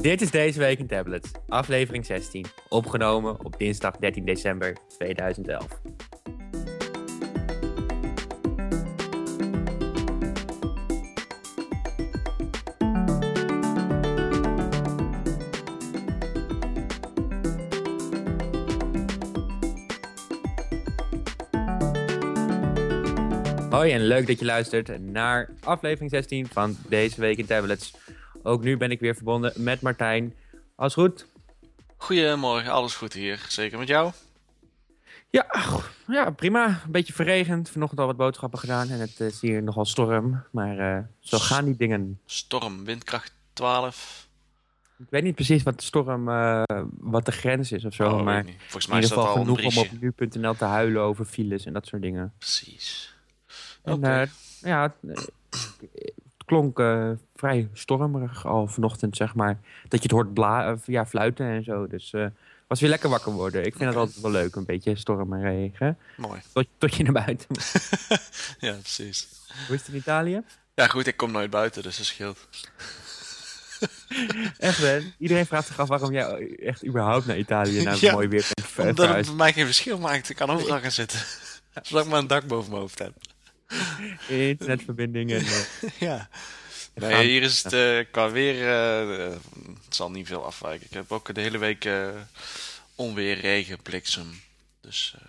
Dit is deze week in tablets, aflevering 16, opgenomen op dinsdag 13 december 2011. Hoi en leuk dat je luistert naar aflevering 16 van deze week in tablets. Ook nu ben ik weer verbonden met Martijn. Alles goed? Goedemorgen, alles goed hier. Zeker met jou? Ja, ja prima. Een beetje verregend. Vanochtend al wat boodschappen gedaan en het is hier nogal storm. Maar eh, zo gaan die dingen. Storm, windkracht 12. Ik weet niet precies wat de storm, eh, wat de grens is of zo. Oh, maar. Volgens in mij ieder staat geval genoeg om op nu.nl te huilen over files en dat soort dingen. Precies. En Oké. eh, ja, het, het klonk vrij stormerig al vanochtend, zeg maar. Dat je het hoort bla eh, ja, fluiten en zo. Dus eh was weer lekker wakker worden. Ik vind het Oké. altijd wel leuk, een beetje storm en regen. Mooi. Tot, tot je naar buiten ja, precies. Hoe is het in Italië? Ja, goed, ik kom nooit buiten, dus dat scheelt. Echt, hè? Iedereen vraagt zich af waarom jij echt überhaupt naar Italië nou Ja, mooi weer bent Omdat het voor mij geen verschil maakt. Ik kan overal gaan zitten. Zolang ik maar een dak boven mijn hoofd heb. Internetverbinding en... gaan. Nee, hier is het eh, qua weer... eh, het zal niet veel afwijken. Ik heb ook de hele week eh, onweer, regen, bliksem. Dus... eh,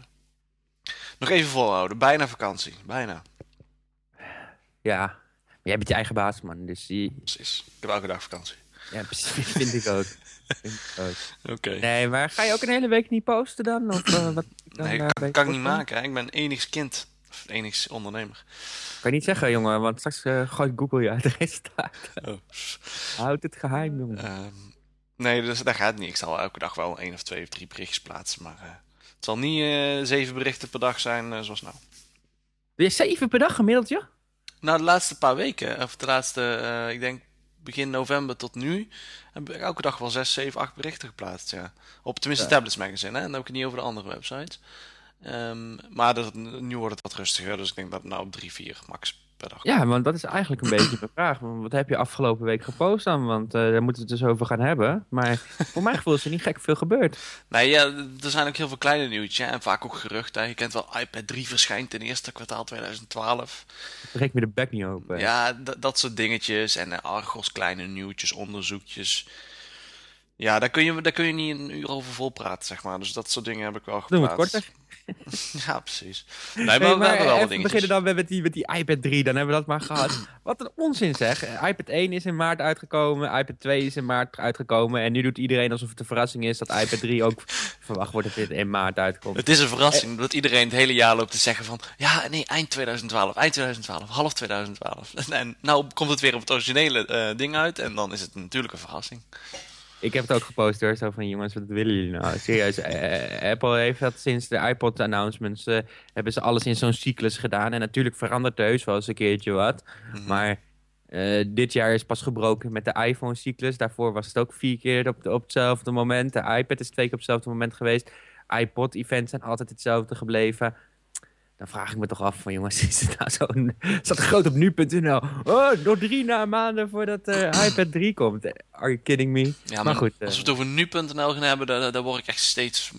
nog even volhouden. Bijna vakantie. Bijna. ja, maar jij bent je eigen baas, man. Dus die... Precies. Ik heb elke dag vakantie. Ja, precies. Vind ik ook. Oké. Nee, maar ga je ook een hele week niet posten dan? Of wat dan Nee, kan, kan ik niet maken. Hè? Ik ben enigs kind. Of enigs ondernemer. Kan je niet zeggen, jongen, want straks eh, gooit Google je uit de resultaten. Oh. Houd het geheim, jongen. Ehm, nee, dus dat gaat niet. Ik zal elke dag wel één of twee of drie berichtjes plaatsen. Maar eh, het zal niet eh, zeven berichten per dag zijn zoals nou. Je zeven per dag gemiddeld, joh? Nou, de laatste paar weken, of de laatste, ik denk begin november tot nu, heb ik elke dag wel zes, zeven, acht berichten geplaatst. Ja. Op tenminste Ja. Tablets Magazine, hè? en dan heb ik het niet over de andere websites. Ehm, maar dat, nu wordt het wat rustiger, dus ik denk dat nou op drie, vier max per dag. Ja, want dat is eigenlijk een beetje de vraag. Wat heb je afgelopen week gepost dan? Want eh, daar moeten we het dus over gaan hebben. Maar voor mijn gevoel is er niet gek veel gebeurd. Nee, ja, er zijn ook heel veel kleine nieuwtjes en vaak ook geruchten. Je kent wel iPad 3 verschijnt in het eerste kwartaal 2012. Breek me de bek niet open. Ja, dat soort dingetjes. En eh, Argos kleine nieuwtjes, onderzoekjes. Ja, daar kun, je, daar kun je niet een uur over volpraten, zeg maar. Dus dat soort dingen heb ik wel Doen we het korter. Ja, precies. Nee, maar, we hebben wel beginnen dan met die, met die iPad 3. Dan hebben we dat maar gehad. Wat een onzin zeg. Eh, iPad 1 is in maart uitgekomen. iPad 2 is in maart uitgekomen. En nu doet iedereen alsof het een verrassing is dat iPad 3 ook verwacht wordt dat dit in maart uitkomt. Het is een verrassing dat iedereen het hele jaar loopt te zeggen van... Ja, nee, eind 2012, eind 2012, half 2012. En nou komt het weer op het originele eh, ding uit. En dan is het natuurlijk een verrassing. Ik heb het ook gepost hoor. Zo van jongens, wat willen jullie nou? Serieus. eh, Apple heeft dat sinds de iPod announcements. eh, hebben ze alles in zo'n cyclus gedaan. En natuurlijk verandert er heus wel eens een keertje wat. Mhm. Maar eh, dit jaar is pas gebroken met de iPhone-cyclus. Daarvoor was het ook vier keer op, op hetzelfde moment. De iPad is twee keer op hetzelfde moment geweest. iPod-events zijn altijd hetzelfde gebleven. Dan vraag ik me toch af van jongens, is het nou zo staat er groot op nu.nl. Oh, nog drie na maanden voordat de iPad 3 komt. Are you kidding me? Ja, maar goed. Als eh, we het over nu.nl gaan hebben, daar, daar word ik echt steeds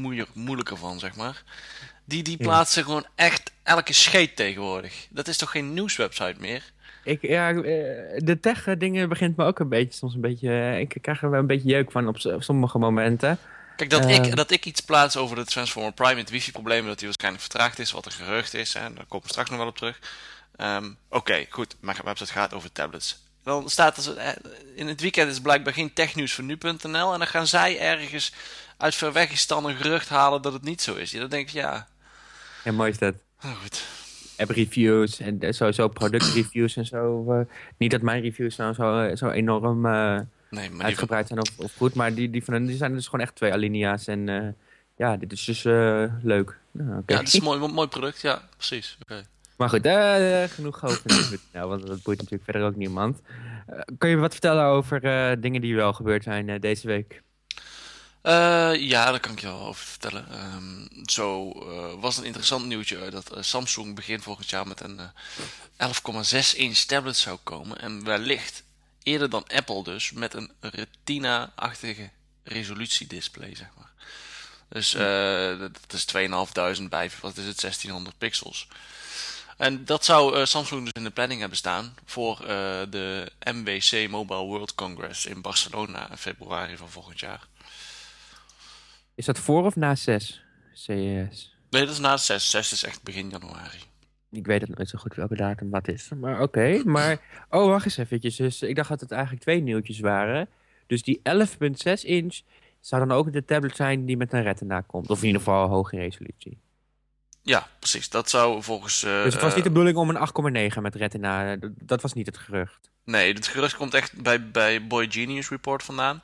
moeier, moeilijker van, zeg maar. Die, die Ja. plaatsen gewoon echt elke scheet tegenwoordig. Dat is toch geen nieuwswebsite meer? Ik, ja, eh, de tech-dingen begint me ook een beetje, soms een beetje, eh, ik krijg er wel een beetje jeuk van op sommige momenten. Kijk, dat, ik, dat ik iets plaats over de Transformer Prime met wifi-problemen, dat die waarschijnlijk vertraagd is, wat een gerucht is, en daar komen we straks nog wel op terug. Ehm, Oké, goed, mijn website gaat over tablets. Dan staat er, eh, in het weekend is blijkbaar geen technieuws voor nu.nl en dan gaan zij ergens uit Verwegistan een gerucht halen dat het niet zo is. Ja, dan denk ik, ja, En mooi is dat. nou goed. App-reviews en sowieso product-reviews en zo. eh, niet dat mijn reviews nou zo, eh, zo enorm Nee, maar die zijn of, of goed, maar die, die van die zijn dus gewoon echt twee alinea's. En eh, ja, dit is dus eh, leuk. Nou, ja, het is een mooi, mooi product, ja, precies. Oké. Maar goed, eh, genoeg over nu.nl, want dat boeit natuurlijk verder ook niemand. Kun je wat vertellen over dingen die wel gebeurd zijn deze week? Ja, daar kan ik je wel over vertellen. Ehm, zo was een interessant nieuwtje dat Samsung begin volgend jaar met een eh, 11,6 inch tablet zou komen. En wellicht eerder dan Apple dus, met een retina-achtige resolutiedisplay, zeg maar. Dus uh, dat is 2500 bij, wat is het, 1600 pixels. En dat zou uh, Samsung dus in de planning hebben staan voor uh, de MWC Mobile World Congress in Barcelona in februari van volgend jaar. Is dat voor of na 6 CES? Nee, dat is na 6. 6 is echt begin januari. Ik weet het nooit zo goed welke datum wat is. Maar oké, maar... Oh, wacht eens eventjes. Dus ik dacht dat het eigenlijk twee nieuwtjes waren. Dus die 11.6 inch zou dan ook de tablet zijn die met een retina komt. Of in ieder geval hoge resolutie. Ja, precies. Dat zou volgens... Uh, dus het was niet de bedoeling om een 8,9 met retina. Dat was niet het gerucht. Nee, het gerucht komt echt bij, bij Boy Genius Report vandaan.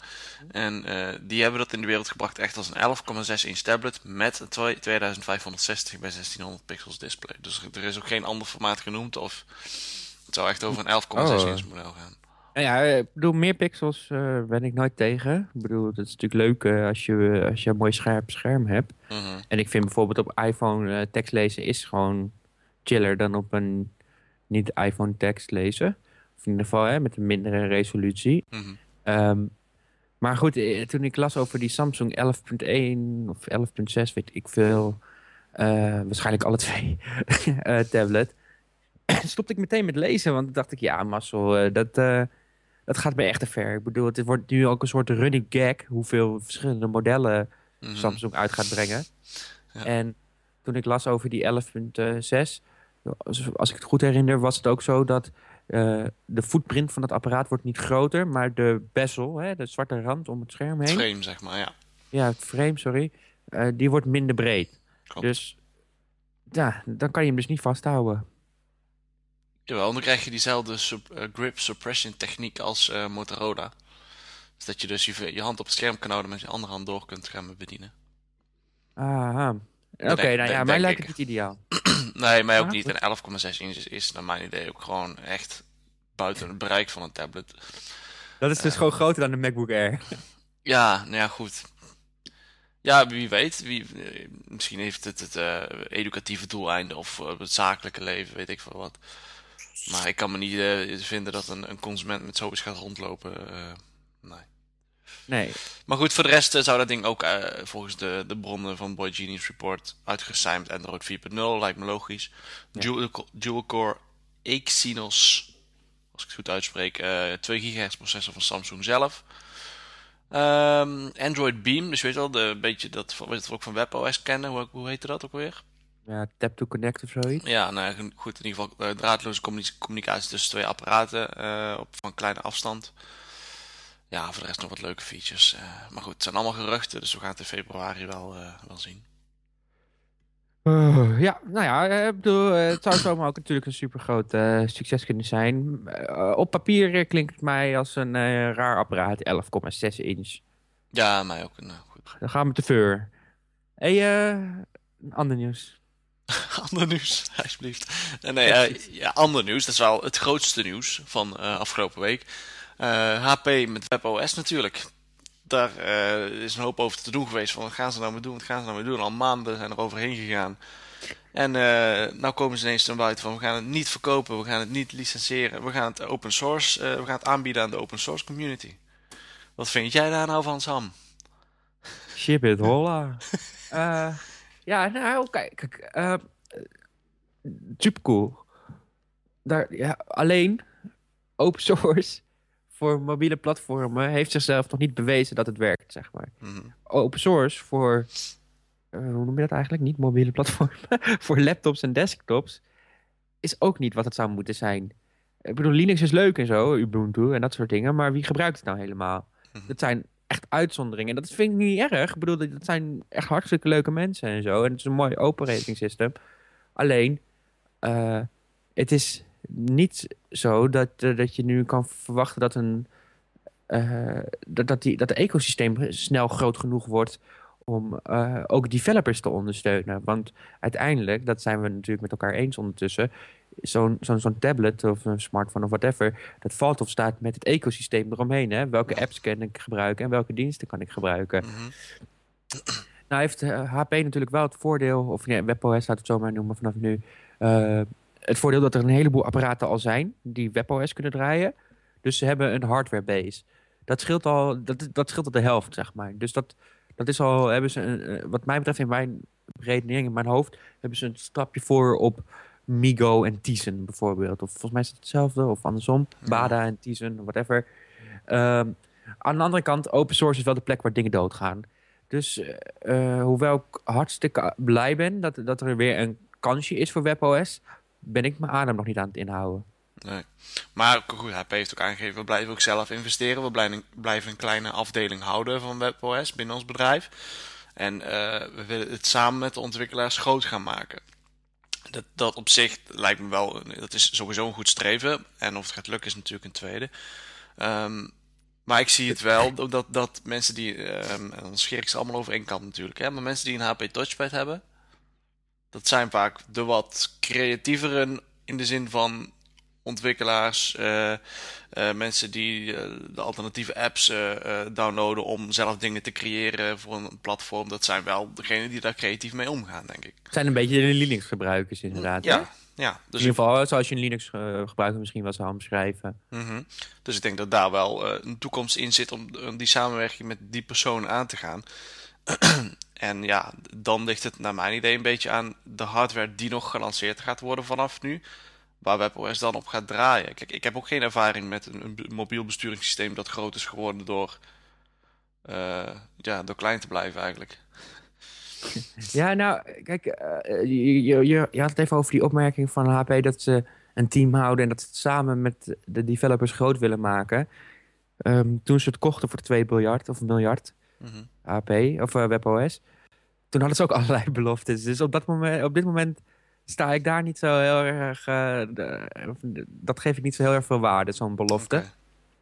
En uh, die hebben dat in de wereld gebracht echt als een 11,6 inch tablet met een 2560 bij 1600 pixels display. Dus er is ook geen ander formaat genoemd of het zou echt over een 11,6 oh. inch model gaan. Nou ja, ik bedoel, meer pixels uh, ben ik nooit tegen. Ik bedoel, het is natuurlijk leuk uh, als, je, als je een mooi scherp scherm hebt. Mm -hmm. En ik vind bijvoorbeeld op iPhone uh, tekst lezen is gewoon chiller dan op een niet-iPhone tekst lezen. Of in ieder geval hè, met een mindere resolutie. Mm -hmm. um, maar goed, toen ik las over die Samsung 11.1 of 11.6, weet ik veel. waarschijnlijk alle twee tablet. stopte ik meteen met lezen, want dacht ik, ja, Marcel, dat dat gaat me echt te ver. Ik bedoel, het wordt nu ook een soort running gag... hoeveel verschillende modellen Mhm. Samsung uit gaat brengen. Ja. En toen ik las over die 11.6... als ik het goed herinner, was het ook zo dat... eh, de footprint van het apparaat wordt niet groter... maar de bezel, hè, de zwarte rand om het scherm heen... Frame, zeg maar, ja. Ja, het frame, sorry. eh, die wordt minder breed. Klopt. Dus ja, dan kan je hem dus niet vasthouden. Jawel, dan krijg je diezelfde eh, grip suppression techniek als eh, Motorola. Dus dat je dus je, je hand op het scherm kan houden met je andere hand door kunt gaan bedienen. Aha. Oké, nou ja, mij lijkt ik. het niet ideaal. nee, mij ook Ah, niet. En 11,6 inch is, is naar mijn idee ook gewoon echt buiten het bereik van een tablet. Dat is dus gewoon groter dan de MacBook Air. Ja, nou ja, goed. Ja, wie weet. Wie, eh, misschien heeft het het eh, educatieve doeleinden of eh, het zakelijke leven, weet ik veel wat. Maar ik kan me niet eh, vinden dat een, een consument met zoiets gaat rondlopen. eh, nee. Nee. Maar goed, voor de rest eh, zou dat ding ook volgens de, de bronnen van Boy Genius Report uitgerust met Android 4.0, lijkt me logisch. Ja. Dual, dual core Exynos, als ik het goed uitspreek, eh 2 GHz processor van Samsung zelf. Ehm, Android Beam, dus weet je wel, de, beetje dat wat we ook van WebOS kennen, hoe, hoe heette dat ook alweer? Ja, tap to connect of zoiets. Ja, nou goed, in ieder geval eh, draadloze communi- communicatie tussen twee apparaten eh, op van kleine afstand. Ja, voor de rest nog wat leuke features. eh, maar goed, het zijn allemaal geruchten, dus we gaan het in februari wel, eh, wel zien. Uh, ja, nou ja, eh, ik bedoel, het zou zomaar ook natuurlijk een super groot succes kunnen zijn. Op papier klinkt het mij als een eh, raar apparaat, 11,6 inch. Ja, mij ook. Nou, goed. Dan gaan we te ver. hey, eh, ander nieuws. Ander nieuws, alsjeblieft. Eh, nee, eh, ja, ander nieuws. Dat is wel het grootste nieuws van eh, afgelopen week. Eh, HP met WebOS natuurlijk. Daar eh, is een hoop over te doen geweest. Van wat gaan ze nou mee doen? Wat gaan ze nou mee doen? Al maanden zijn er overheen gegaan. En eh nou komen ze ineens naar buiten van we gaan het niet verkopen, we gaan het niet licenseren, we gaan het open source, eh, we gaan het aanbieden aan de open source community. Wat vind jij daar nou van, Sam? Ship it, holla. Eh, ja, nou, kijk, cool. Daar, ja, alleen open source voor mobiele platformen heeft zichzelf nog niet bewezen dat het werkt, zeg maar. Mhm. Open source voor, eh, hoe noem je dat eigenlijk? Niet mobiele platformen, voor laptops en desktops is ook niet wat het zou moeten zijn. Ik bedoel, Linux is leuk en zo, Ubuntu en dat soort dingen, maar wie gebruikt het nou helemaal? Mhm. Dat zijn echt uitzonderingen. En dat vind ik niet erg. Ik bedoel, dat zijn echt hartstikke leuke mensen en zo. En het is een mooi operating system. Alleen, eh, het is niet zo dat, eh, dat je nu kan verwachten dat een... eh, dat, dat, die, dat het ecosysteem snel groot genoeg wordt om ook developers te ondersteunen. Want uiteindelijk, dat zijn we natuurlijk met elkaar eens ondertussen, zo'n zo'n zo'n tablet of een smartphone of whatever, dat valt of staat met het ecosysteem eromheen. Hè? Welke apps kan ik gebruiken en welke diensten kan ik gebruiken? Mhm. Nou heeft eh, HP natuurlijk wel het voordeel, of nee, WebOS laat het zo maar noemen vanaf nu, eh, het voordeel dat er een heleboel apparaten al zijn die WebOS kunnen draaien. Dus ze hebben een hardware base. Dat scheelt al, dat, dat scheelt al de helft, zeg maar. Dus dat, dat is al, hebben ze, een, eh, wat mij betreft in mijn redenering, in mijn hoofd, hebben ze een stapje voor op Migo en Tizen bijvoorbeeld. Of volgens mij is het hetzelfde, of andersom. Bada en Tizen, whatever. Ehm, aan de andere kant, open source is wel de plek waar dingen doodgaan. Dus uh, hoewel ik hartstikke blij ben dat, dat er weer een kansje is voor WebOS, ben ik mijn adem nog niet aan het inhouden. Nee. Maar goed, HP heeft ook aangegeven, we blijven ook zelf investeren. We blijven, blijven een kleine afdeling houden van WebOS binnen ons bedrijf. En uh, we willen het samen met de ontwikkelaars groot gaan maken. Dat, dat op zich lijkt me wel, dat is sowieso een goed streven. En of het gaat lukken is natuurlijk een tweede. Um, maar ik zie het wel dat, dat mensen die, um, en dan scheer ik ze allemaal over één kant natuurlijk, hè, maar mensen die een HP Touchpad hebben, dat zijn vaak de wat creatieveren in de zin van ontwikkelaars, uh, uh, mensen die uh, de alternatieve apps downloaden om zelf dingen te creëren voor een platform. Dat zijn wel degenen die daar creatief mee omgaan, denk ik. Het zijn een beetje de Linux-gebruikers inderdaad. Ja, ja, dus in ieder geval zoals je een Linux gebruiker misschien wel zou omschrijven. Mm -hmm. Dus ik denk dat daar wel een toekomst in zit om die samenwerking met die persoon aan te gaan. en ja, dan ligt het naar mijn idee een beetje aan de hardware die nog gelanceerd gaat worden vanaf nu waar WebOS dan op gaat draaien. Kijk, ik heb ook geen ervaring met een, een mobiel besturingssysteem dat groot is geworden door, uh, ja, door klein te blijven eigenlijk. Ja, nou, kijk, uh, je, je, je, had het even over die opmerking van HP dat ze een team houden en dat ze het samen met de developers groot willen maken. Um, toen ze het kochten voor 2 miljard of een miljard, mm -hmm. HP of uh, WebOS, toen hadden ze ook allerlei beloftes. Dus op, dat moment, op dit moment sta ik daar niet zo heel erg... Uh, de, dat geef ik niet zo heel erg veel waarde, zo'n belofte. Okay.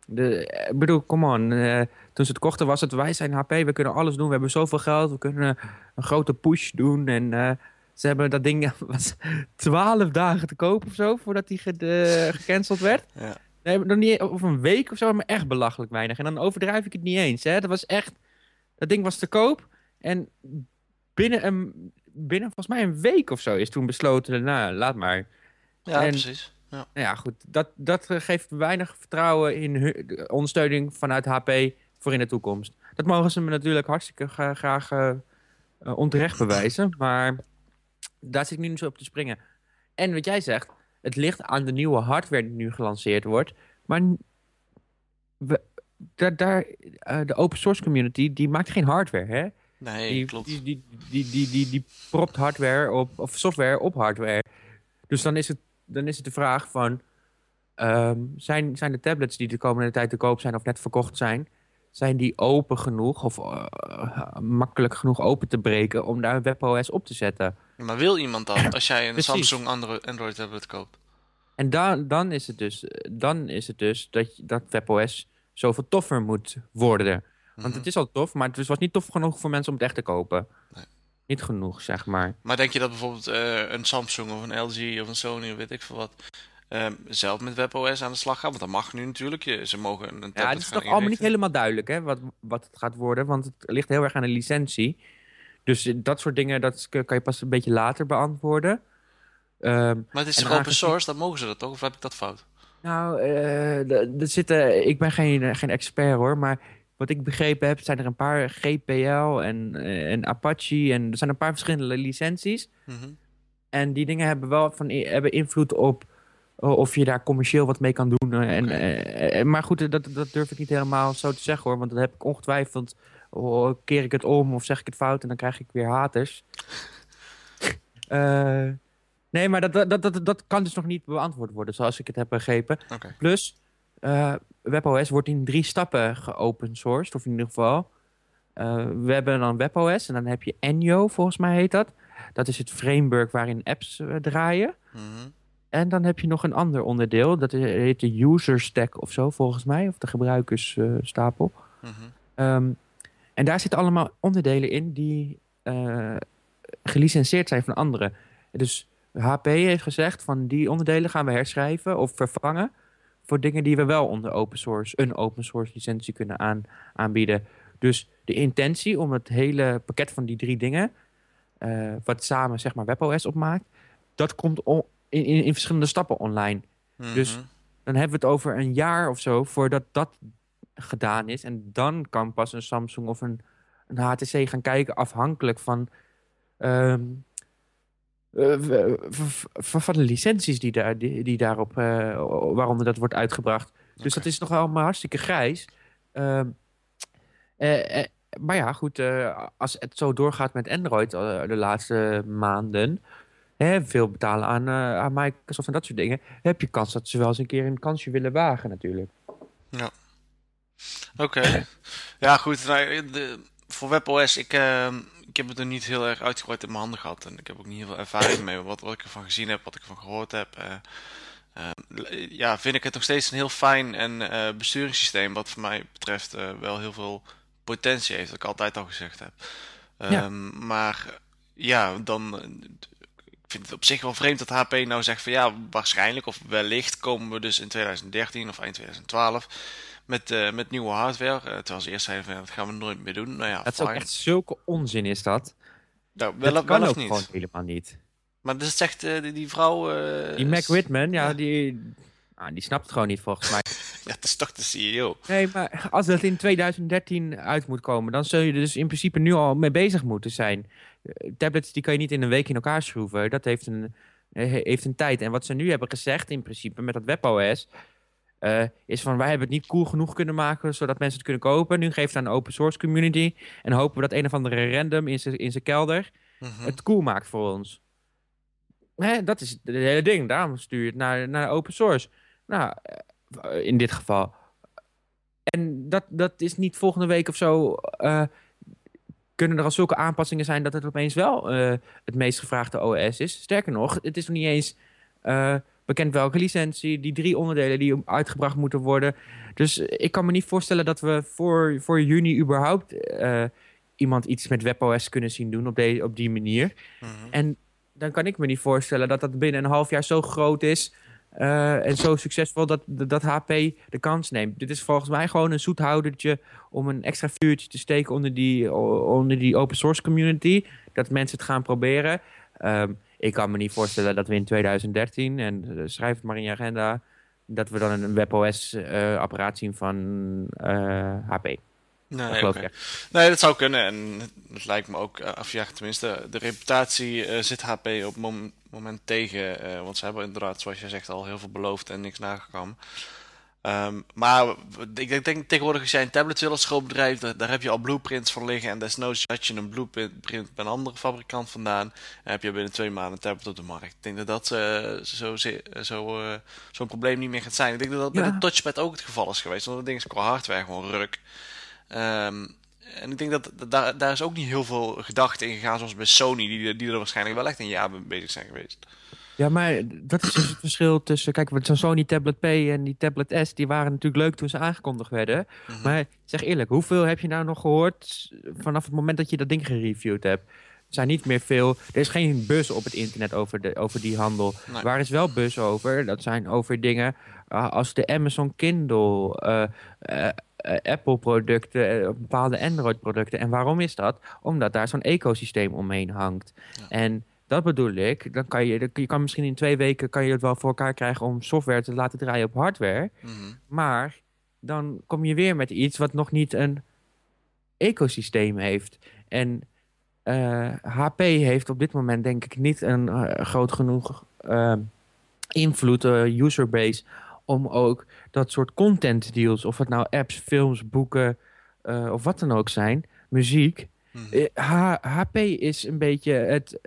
De, ik bedoel, come on. Uh, toen ze het kochten was het, wij zijn HP, we kunnen alles doen. We hebben zoveel geld, we kunnen een grote push doen. En uh, ze hebben dat ding was 12 dagen te koop of zo, voordat die ge, gecanceld werd. Ja. Nee, nog niet, of een week of zo, maar echt belachelijk weinig. En dan overdrijf ik het niet eens. Hè. Dat was echt, dat ding was te koop. En binnen een, binnen volgens mij een week of zo is toen besloten, nou, laat maar. Ja, en, precies. Ja. Nou ja, goed. Dat, dat geeft weinig vertrouwen in de ondersteuning vanuit HP voor in de toekomst. Dat mogen ze me natuurlijk hartstikke graag, graag uh, onterecht bewijzen. Maar daar zit ik nu niet zo op te springen. En wat jij zegt, het ligt aan de nieuwe hardware die nu gelanceerd wordt. Maar we, daar, daar, uh, de open source community, die maakt geen hardware, hè? Nee, die, klopt. Die, die, die, die, die, die propt hardware op, of software op hardware. Dus dan is het, dan is het de vraag van... Um, zijn, zijn de tablets die de komende tijd te koop zijn of net verkocht zijn... zijn die open genoeg of uh, makkelijk genoeg open te breken... om daar een WebOS op te zetten? Maar wil iemand dat als jij een. Samsung Android tablet koopt? En dan, dan is het dus, dan is het dus dat, dat WebOS zoveel toffer moet worden... Want het mhm. is al tof, maar het was niet tof genoeg voor mensen om het echt te kopen. Nee. Niet genoeg, zeg maar. Maar denk je dat bijvoorbeeld uh, een Samsung of een LG of een Sony of weet ik veel wat... Uh, zelf met WebOS aan de slag gaan? Want dat mag nu natuurlijk. Je, ze mogen een tablet Ja, het is nog allemaal niet helemaal duidelijk hè, wat, wat het gaat worden. Want het ligt heel erg aan de licentie. Dus dat soort dingen dat kan je pas een beetje later beantwoorden. Um, maar het is open source, dan mogen ze dat toch? Of heb ik dat fout? Nou, uh, er zitten, ik ben geen, geen expert hoor, maar wat ik begrepen heb, zijn er een paar GPL en, eh, en Apache. En er zijn een paar verschillende licenties. Mm -hmm. En die dingen hebben wel van, hebben invloed op of je daar commercieel wat mee kan doen. En, okay. uh, maar goed, dat, dat durf ik niet helemaal zo te zeggen hoor. Want dan heb ik ongetwijfeld, oh, keer ik het om of zeg ik het fout en dan krijg ik weer haters. uh, nee, maar dat, dat, dat, dat kan dus nog niet beantwoord worden zoals ik het heb begrepen. Okay. Plus, uh, WebOS wordt in drie stappen geopen sourced, of in ieder geval. Uh, we hebben dan WebOS en dan heb je Enyo, volgens mij heet dat. Dat is het framework waarin apps uh, draaien. Mm -hmm. En dan heb je nog een ander onderdeel, dat heet de user stack of zo, volgens mij. Of de gebruikersstapel. Mm -hmm. um, en daar zitten allemaal onderdelen in die gelicenseerd zijn van anderen. Dus HP heeft gezegd van die onderdelen gaan we herschrijven of vervangen voor dingen die we wel onder open source, een open source licentie kunnen aan, aanbieden. Dus de intentie om het hele pakket van die drie dingen, uh, wat samen zeg maar WebOS opmaakt, dat komt in, in, in, verschillende stappen online. Mm -hmm. Dus dan hebben we het over een jaar of zo voordat dat gedaan is. En dan kan pas een Samsung of een, een HTC gaan kijken afhankelijk van, ehm, eh, van de licenties die, daar, die, die daarop, eh, waaronder dat wordt uitgebracht. Dus dat is nog allemaal hartstikke grijs. Ehm, eh, eh, maar ja, goed, eh, als het zo doorgaat met Android eh, de laatste maanden, hè, veel betalen aan, eh, aan Microsoft en dat soort dingen, heb je kans dat ze wel eens een keer een kansje willen wagen natuurlijk. Oké. Ja, goed. Nou, de, voor WebOS, ik, ehm, ik heb het er niet heel erg uitgebreid in mijn handen gehad. En ik heb ook niet heel veel ervaring mee. Wat, wat ik ervan gezien heb, wat ik ervan gehoord heb. eh, ehm, ja, vind ik het nog steeds een heel fijn en eh, besturingssysteem. Wat voor mij betreft eh, wel heel veel potentie heeft. Wat ik altijd al gezegd heb. Ja. Ehm, Maar ja, dan... Ik vind het op zich wel vreemd dat HP nou zegt van ja, waarschijnlijk of wellicht komen we dus in 2013 of eind 2012 met, eh, met nieuwe hardware. eh, terwijl ze eerst zeiden van dat gaan we nooit meer doen. Nou ja, Dat is ook echt zulke onzin is dat. Nou, wel, dat wel kan of ook niet. gewoon helemaal niet. Maar dat zegt eh, die, die vrouw... Die Mac Whitman, ja, ja. Die, ah, die snapt het gewoon niet volgens mij. Ja, dat is toch de CEO. Nee, maar als dat in 2013 uit moet komen, dan zul je er dus in principe nu al mee bezig moeten zijn. Tablets die kan je niet in een week in elkaar schroeven. Dat heeft een, eh, heeft een tijd. En wat ze nu hebben gezegd in principe met dat WebOS, eh, is van wij hebben het niet cool genoeg kunnen maken zodat mensen het kunnen kopen. Nu geeft het aan de open source community en hopen we dat een of andere random in zijn in zijn kelder Mhm. het cool maakt voor ons. Hè, dat is het hele ding. Daarom stuur je het naar, naar open source. Nou, eh, in dit geval. En dat, dat is niet volgende week of zo. Kunnen er al zulke aanpassingen zijn dat het opeens wel eh, het meest gevraagde OS is. Sterker nog, het is nog niet eens eh, bekend welke licentie. Die drie onderdelen die uitgebracht moeten worden. Dus ik kan me niet voorstellen dat we voor, voor juni überhaupt eh, iemand iets met WebOS kunnen zien doen op, de, op die manier. Mhm. En dan kan ik me niet voorstellen dat dat binnen een half jaar zo groot is eh, en zo succesvol dat, dat HP de kans neemt. Dit is volgens mij gewoon een zoethoudertje om een extra vuurtje te steken onder die, onder die open source community. Dat mensen het gaan proberen. Ehm, ik kan me niet voorstellen dat we in 2013, en eh, schrijf het maar in je agenda, dat we dan een WebOS-apparaat zien van eh, HP. Nee, nee, dat zou kunnen. En het lijkt me ook, eh, of ja, tenminste, de reputatie eh, zit HP op het mom- moment tegen. eh, want ze hebben inderdaad, zoals je zegt, al heel veel beloofd en niks nagekomen. Ehm, maar ik denk, denk tegenwoordig als jij een tablet wil als schoolbedrijf, daar, daar heb je al blueprints van liggen. En desnoods had je een blueprint bij een andere fabrikant vandaan. En heb je binnen twee maanden een tablet op de markt. Ik denk dat dat eh, zo, zo, zo, eh, zo'n probleem niet meer gaat zijn. Ik denk dat dat met Ja. de touchpad ook het geval is geweest. Want dat ding is qua hardware gewoon ruk. Ehm, en ik denk dat, dat daar, daar is ook niet heel veel gedachte in gegaan, zoals bij Sony, die, die er waarschijnlijk wel echt een jaar mee bezig zijn geweest. Ja, maar dat is dus het verschil tussen... Kijk, wat zo'n Sony Tablet P en die Tablet S... die waren natuurlijk leuk toen ze aangekondigd werden. Mhm. Maar zeg eerlijk, hoeveel heb je nou nog gehoord... vanaf het moment dat je dat ding gereviewd hebt? Er zijn niet meer veel... Er is geen buzz op het internet over, de, over die handel. Nee. Waar is wel buzz over? Dat zijn over dingen uh, als de Amazon Kindle... uh, uh, Apple-producten, uh, bepaalde Android-producten. En waarom is dat? Omdat daar zo'n ecosysteem omheen hangt. Ja. En dat bedoel ik. Dan kan je, je kan misschien in twee weken kan je het wel voor elkaar krijgen om software te laten draaien op hardware. Mhm. Maar dan kom je weer met iets wat nog niet een ecosysteem heeft. En uh, HP heeft op dit moment denk ik niet een uh, groot genoeg uh, invloed, userbase, om ook dat soort content deals, of het nou apps, films, boeken uh, of wat dan ook zijn, muziek. Mhm. H HP is een beetje het,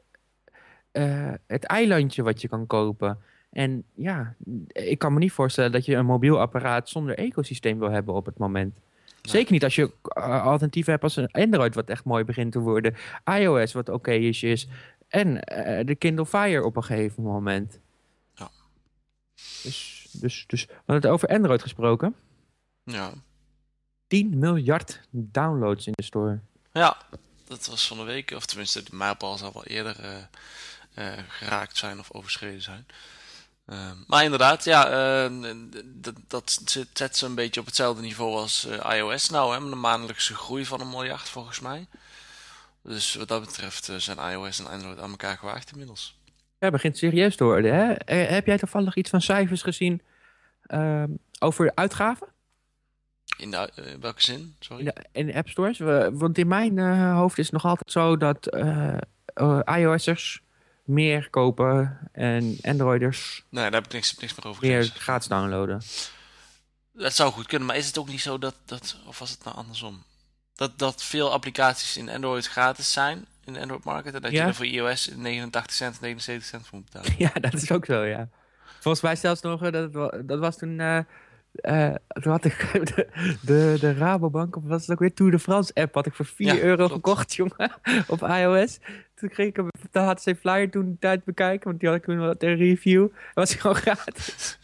uh, het eilandje wat je kan kopen. En ja, ik kan me niet voorstellen dat je een mobiel apparaat zonder ecosysteem wil hebben op het moment. Zeker niet als je uh, alternatieven hebt als een Android wat echt mooi begint te worden. iOS wat oké is, is. En uh, de Kindle Fire op een gegeven moment. Ja. Dus, dus, dus we hadden het over Android gesproken. Ja. 10 miljard downloads in de store. Ja, dat was van de week. Of tenminste, de mijlpaal zal wel eerder uh, uh, geraakt zijn of overschreden zijn. Uh, maar inderdaad, ja, uh, dat, zet ze een beetje op hetzelfde niveau als iOS nou, hè, met een maandelijkse groei van een miljard volgens mij. Dus wat dat betreft zijn iOS en Android aan elkaar gewaagd inmiddels. Ja, begint serieus te worden. Hè? heb jij toevallig iets van cijfers gezien Ehm, over uitgaven. In, de, uh, welke zin? Sorry. In de, in de app stores. Want in mijn uh, hoofd is het nog altijd zo dat uh, iOS'ers meer kopen en Androiders Nee, daar heb ik niks, niks meer over meer gelezen. gratis downloaden. Dat zou goed kunnen, maar is het ook niet zo dat, dat of was het nou andersom? Dat, dat veel applicaties in Android gratis zijn, in de Android market, en dat Ja. je er voor iOS 89 cent, 79 cent voor moet betalen. Ja, dat is ook zo, ja. Volgens mij zelfs nog, eh, dat, het dat was toen, eh, toen had ik de, de, de Rabobank, of was het ook weer Tour de France app, had ik voor 4 Ja, euro klopt. gekocht, jongen, op iOS. Toen kreeg ik hem de HTC Flyer toen de tijd bekijken, want die had ik toen een review. Dat was gewoon gratis.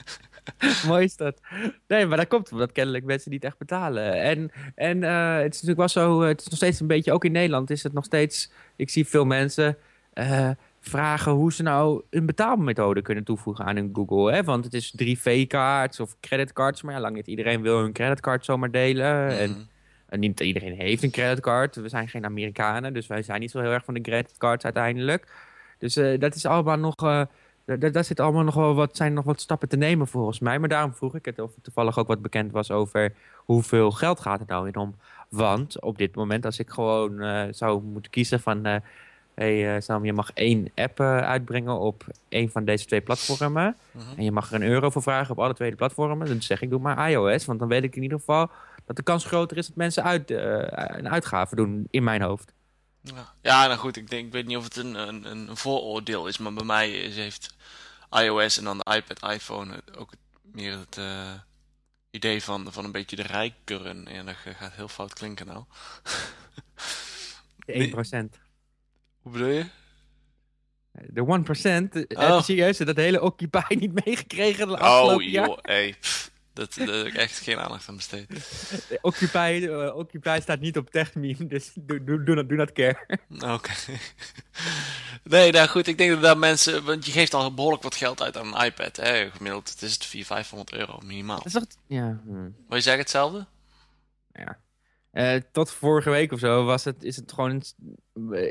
Mooi is dat. Nee, maar dat komt omdat kennelijk mensen niet echt betalen. En, en eh, het is natuurlijk wel zo, eh, het is nog steeds een beetje, ook in Nederland is het nog steeds, ik zie veel mensen eh, vragen hoe ze nou een betaalmethode kunnen toevoegen aan hun Google. Hè? Want het is 3V-cards of creditcards, maar ja, lang niet iedereen wil hun creditcard zomaar delen. En Mhm. en niet iedereen heeft een creditcard. We zijn geen Amerikanen, dus wij zijn niet zo heel erg van de creditcards uiteindelijk. Dus dat is allemaal nog. Da- da- daar zit allemaal nog wel wat, zijn nog wat stappen te nemen volgens mij. Maar daarom vroeg ik het of er toevallig ook wat bekend was over hoeveel geld gaat het nou in om. Want op dit moment, als ik gewoon eh, zou moeten kiezen van. eh hey, eh, Sam, je mag één app uitbrengen op één van deze twee platformen. Mhm. En je mag er een euro voor vragen op alle twee de platformen. Dan zeg ik, doe maar iOS. Want dan weet ik in ieder geval dat de kans groter is dat mensen uit, een uitgave doen in mijn hoofd. Ja. nou goed, ik, denk, ik weet niet of het een, een, een vooroordeel is, maar bij mij is, heeft iOS en dan de iPad, iPhone ook meer het eh, idee van, van een beetje de rijkeren. En dat gaat heel fout klinken nou. 1%. Hoe bedoel je? De 1%. eh, Oh. Serieus, dat hele Occupy niet meegekregen de Oh, afgelopen jaar. joh, hey, pff, dat, daar heb ik echt geen aandacht aan besteed. Occupy, eh, Occupy staat niet op TechMeme, dus doe, doe, doe, not- not care. Oké. nee, nou goed, ik denk dat mensen... Want je geeft al behoorlijk wat geld uit aan een iPad. Hè? Gemiddeld, het is het 400, 500 euro minimaal. Dat is toch... Ja, hm. Wil je zeggen hetzelfde? ja. Eh, tot vorige week of zo was het, is het gewoon...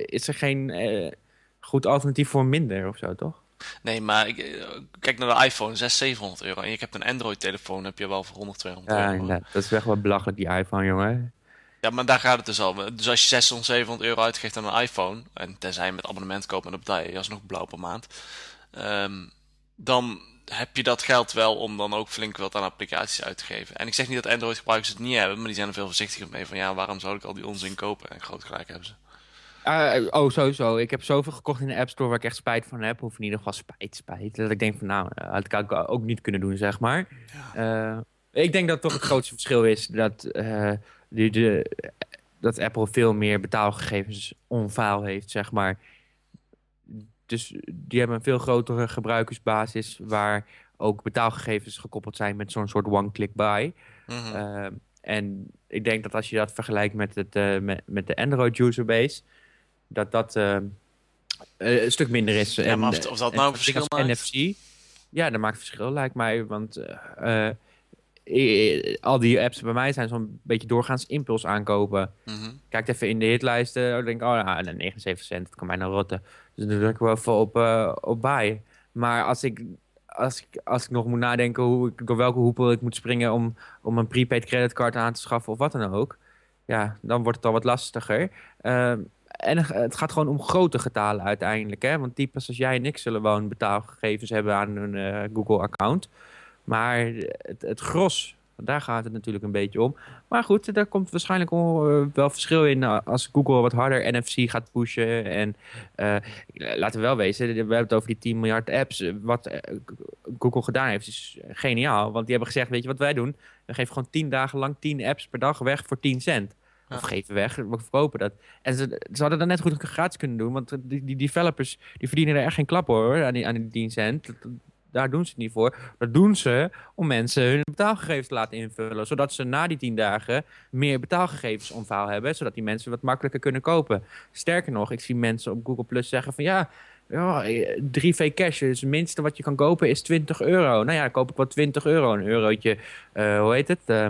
Is er geen eh, goed alternatief voor minder of zo, toch? Nee, maar ik, eh, kijk naar de iPhone, 600, 700 euro. En je hebt een Android-telefoon, heb je wel voor 100, 200 Ja, euro. Dat is echt wel belachelijk, die iPhone, jongen. Ja, maar daar gaat het dus al. Dus als je 600, 700 euro uitgeeft aan een iPhone, en tenzij je met abonnement koopt en dan betaal je alsnog blauw per maand, ehm, dan heb je dat geld wel om dan ook flink wat aan applicaties uit te geven. En ik zeg niet dat Android-gebruikers het niet hebben, maar die zijn er veel voorzichtiger mee van ja, waarom zou ik al die onzin kopen? En groot gelijk hebben ze. Ah, oh, sowieso. Ik heb zoveel gekocht in de App Store waar ik echt spijt van heb. Of in ieder geval spijt, spijt. Dat ik denk van, nou, eh, had ik ook- niet kunnen doen, zeg maar. Eh, ik denk dat toch het grootste verschil is dat, eh, die, de, dat Apple veel meer betaalgegevens on file heeft, zeg maar. Dus die hebben een veel grotere gebruikersbasis waar ook betaalgegevens gekoppeld zijn met zo'n soort one-click buy. Mhm. Uh, en ik denk dat als je dat vergelijkt met, het, uh, met, met de Android userbase, dat dat uh, een stuk minder is. Ja, en, maar of, of dat nou een verschil maakt? NFC, ja, dat maakt verschil lijkt mij. Want al die apps bij mij zijn zo'n beetje doorgaans impuls aankopen. Mm -hmm. Kijk even in de hitlijsten, dan denk ik, oh, nou, 79 cent, dat kan mij nou rotten. Dus dan druk ik wel even op, uh, op buy. Maar als ik als ik, als ik nog moet nadenken hoe ik, door welke hoepel ik moet springen om, om een prepaid creditcard aan te schaffen of wat dan ook. Ja, dan wordt het al wat lastiger. Uh, en het gaat gewoon om grote getalen uiteindelijk. Hè? Want types als jij en ik zullen wel betaalgegevens hebben aan een uh, Google-account. Maar het, het gros, daar gaat het natuurlijk een beetje om. Maar goed, daar komt waarschijnlijk wel verschil in als Google wat harder NFC gaat pushen. En laten we wel wezen, we hebben het over die 10 miljard apps. Wat Google gedaan heeft is geniaal. Want die hebben gezegd, weet je wat wij doen? We geven gewoon 10 dagen lang 10 apps per dag weg voor 10 cent. Of geven weg, we verkopen dat. En ze, ze hadden dat net goed gratis kunnen doen. Want die, die developers die verdienen er echt geen klap hoor, aan die, aan die 10 cent daar doen ze het niet voor. Dat doen ze om mensen hun betaalgegevens te laten invullen. Zodat ze na die tien dagen meer betaalgegevens omvaal hebben. Zodat die mensen wat makkelijker kunnen kopen. Sterker nog, ik zie mensen op Google Plus zeggen van ja... ja 3V cash, dus het minste wat je kan kopen is 20 euro. Nou ja, dan koop ik wel 20 euro. Een eurotje, uh, hoe heet het? Uh,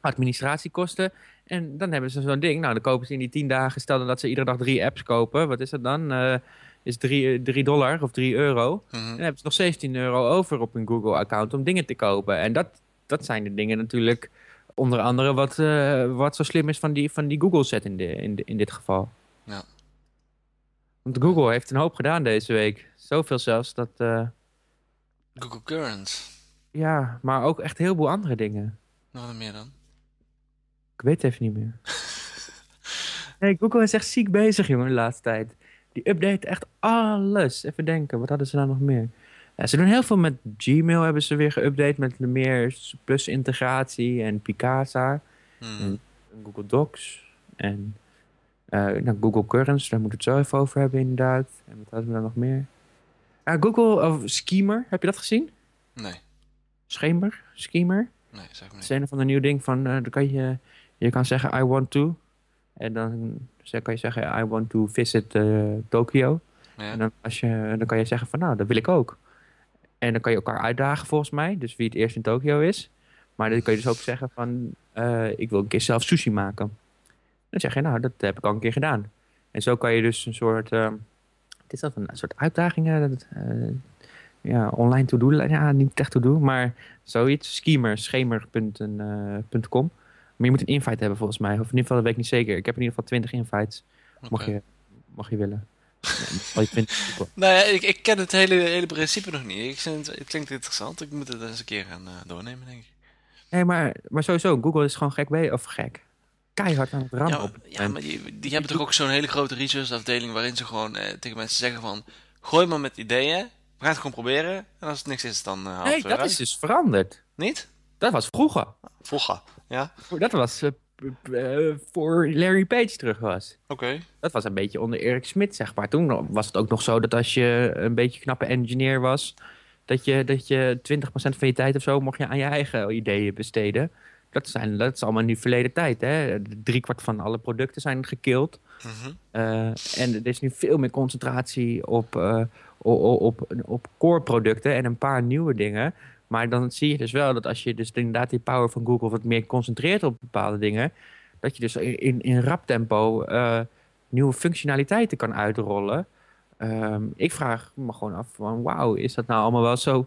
administratiekosten. En dan hebben ze zo'n ding. Nou, dan kopen ze in die 10 dagen, stel dat ze iedere dag drie apps kopen. Wat is dat dan? Uh, is 3, 3 dollar of 3 euro. En dan hebben ze nog 17 euro over op hun Google-account om dingen te kopen. En dat, dat zijn de dingen natuurlijk, onder andere, wat, eh, wat zo slim is van die, van die Google-set in, de, in, de, in dit geval. Ja. Want Google heeft een hoop gedaan deze week. Zoveel zelfs dat, eh, Google Currents. ja, maar ook echt heel veel andere dingen. Nog meer dan? Ik weet het even niet meer. Nee, Google is echt ziek bezig, jongen, de laatste tijd. Die update echt alles. Even denken, wat hadden ze nou nog meer? Ja, ze doen heel veel met Gmail, hebben ze weer geüpdate met meer plus integratie en Picasa. Mhm. En Google Docs en eh, nou, Google Currents, daar moeten we het zo even over hebben inderdaad. En wat hadden we dan nog meer? Google of Schemer, heb je dat gezien? Nee, Schemer? Schemer? nee, zeg maar Het niet. is een van de nieuwe ding van, eh, dan kan je, je kan zeggen I want to. En dan kan je zeggen I want to visit eh, Tokyo. Ja. En dan, als je, dan kan je zeggen van nou, dat wil ik ook. En dan kan je elkaar uitdagen volgens mij. Dus wie het eerst in Tokyo is. Maar dan kan je dus ook zeggen van eh, ik wil een keer zelf sushi maken. Dan zeg je nou, dat heb ik al een keer gedaan. En zo kan je dus een soort, eh, wat is dat, een soort uitdagingen. Dat, ja, online to-do, ja, niet echt to-do, maar zoiets. Schemer, schemer.com. maar je moet een invite hebben volgens mij. Of in ieder geval, dat weet ik niet zeker. Ik heb in ieder geval 20 invites. Mocht, Oké. je, mocht je willen. Al je 20 people. Nou ja, ik, ik ken het hele, hele principe nog niet. Ik vind het, het klinkt interessant. Ik moet het eens een keer gaan eh, doornemen, denk ik. Nee, maar, maar sowieso, Google is gewoon gek bij, of gek. Keihard aan het rammen Ja, op. ja, En- maar die, die hebben toch ook zo'n hele grote researchafdeling waarin ze gewoon eh, tegen mensen zeggen van... Gooi maar met ideeën, we gaan het gewoon proberen. En als het niks is, dan we nee, dat uit. is dus veranderd. Niet? Dat was vroeger. Vroeger, ja? Dat was eh, eh, voor Larry Page terug was. Oké. Dat was een beetje onder Erik Smit, zeg maar. Toen was het ook nog zo dat als je een beetje knappe engineer was... dat je, dat je 20% van je tijd of zo mocht je aan je eigen ideeën besteden. Dat, zijn, dat is allemaal nu verleden tijd, hè. Drie kwart van alle producten zijn gekild. Mhm. Eh, en er is nu veel meer concentratie op, eh, o- o- op, op core producten en een paar nieuwe dingen. Maar dan zie je dus wel dat als je dus inderdaad die power van Google wat meer concentreert op bepaalde dingen, dat je dus in, in rap tempo eh, nieuwe functionaliteiten kan uitrollen. Ehm, ik vraag me gewoon af van wauw, is dat nou allemaal wel zo,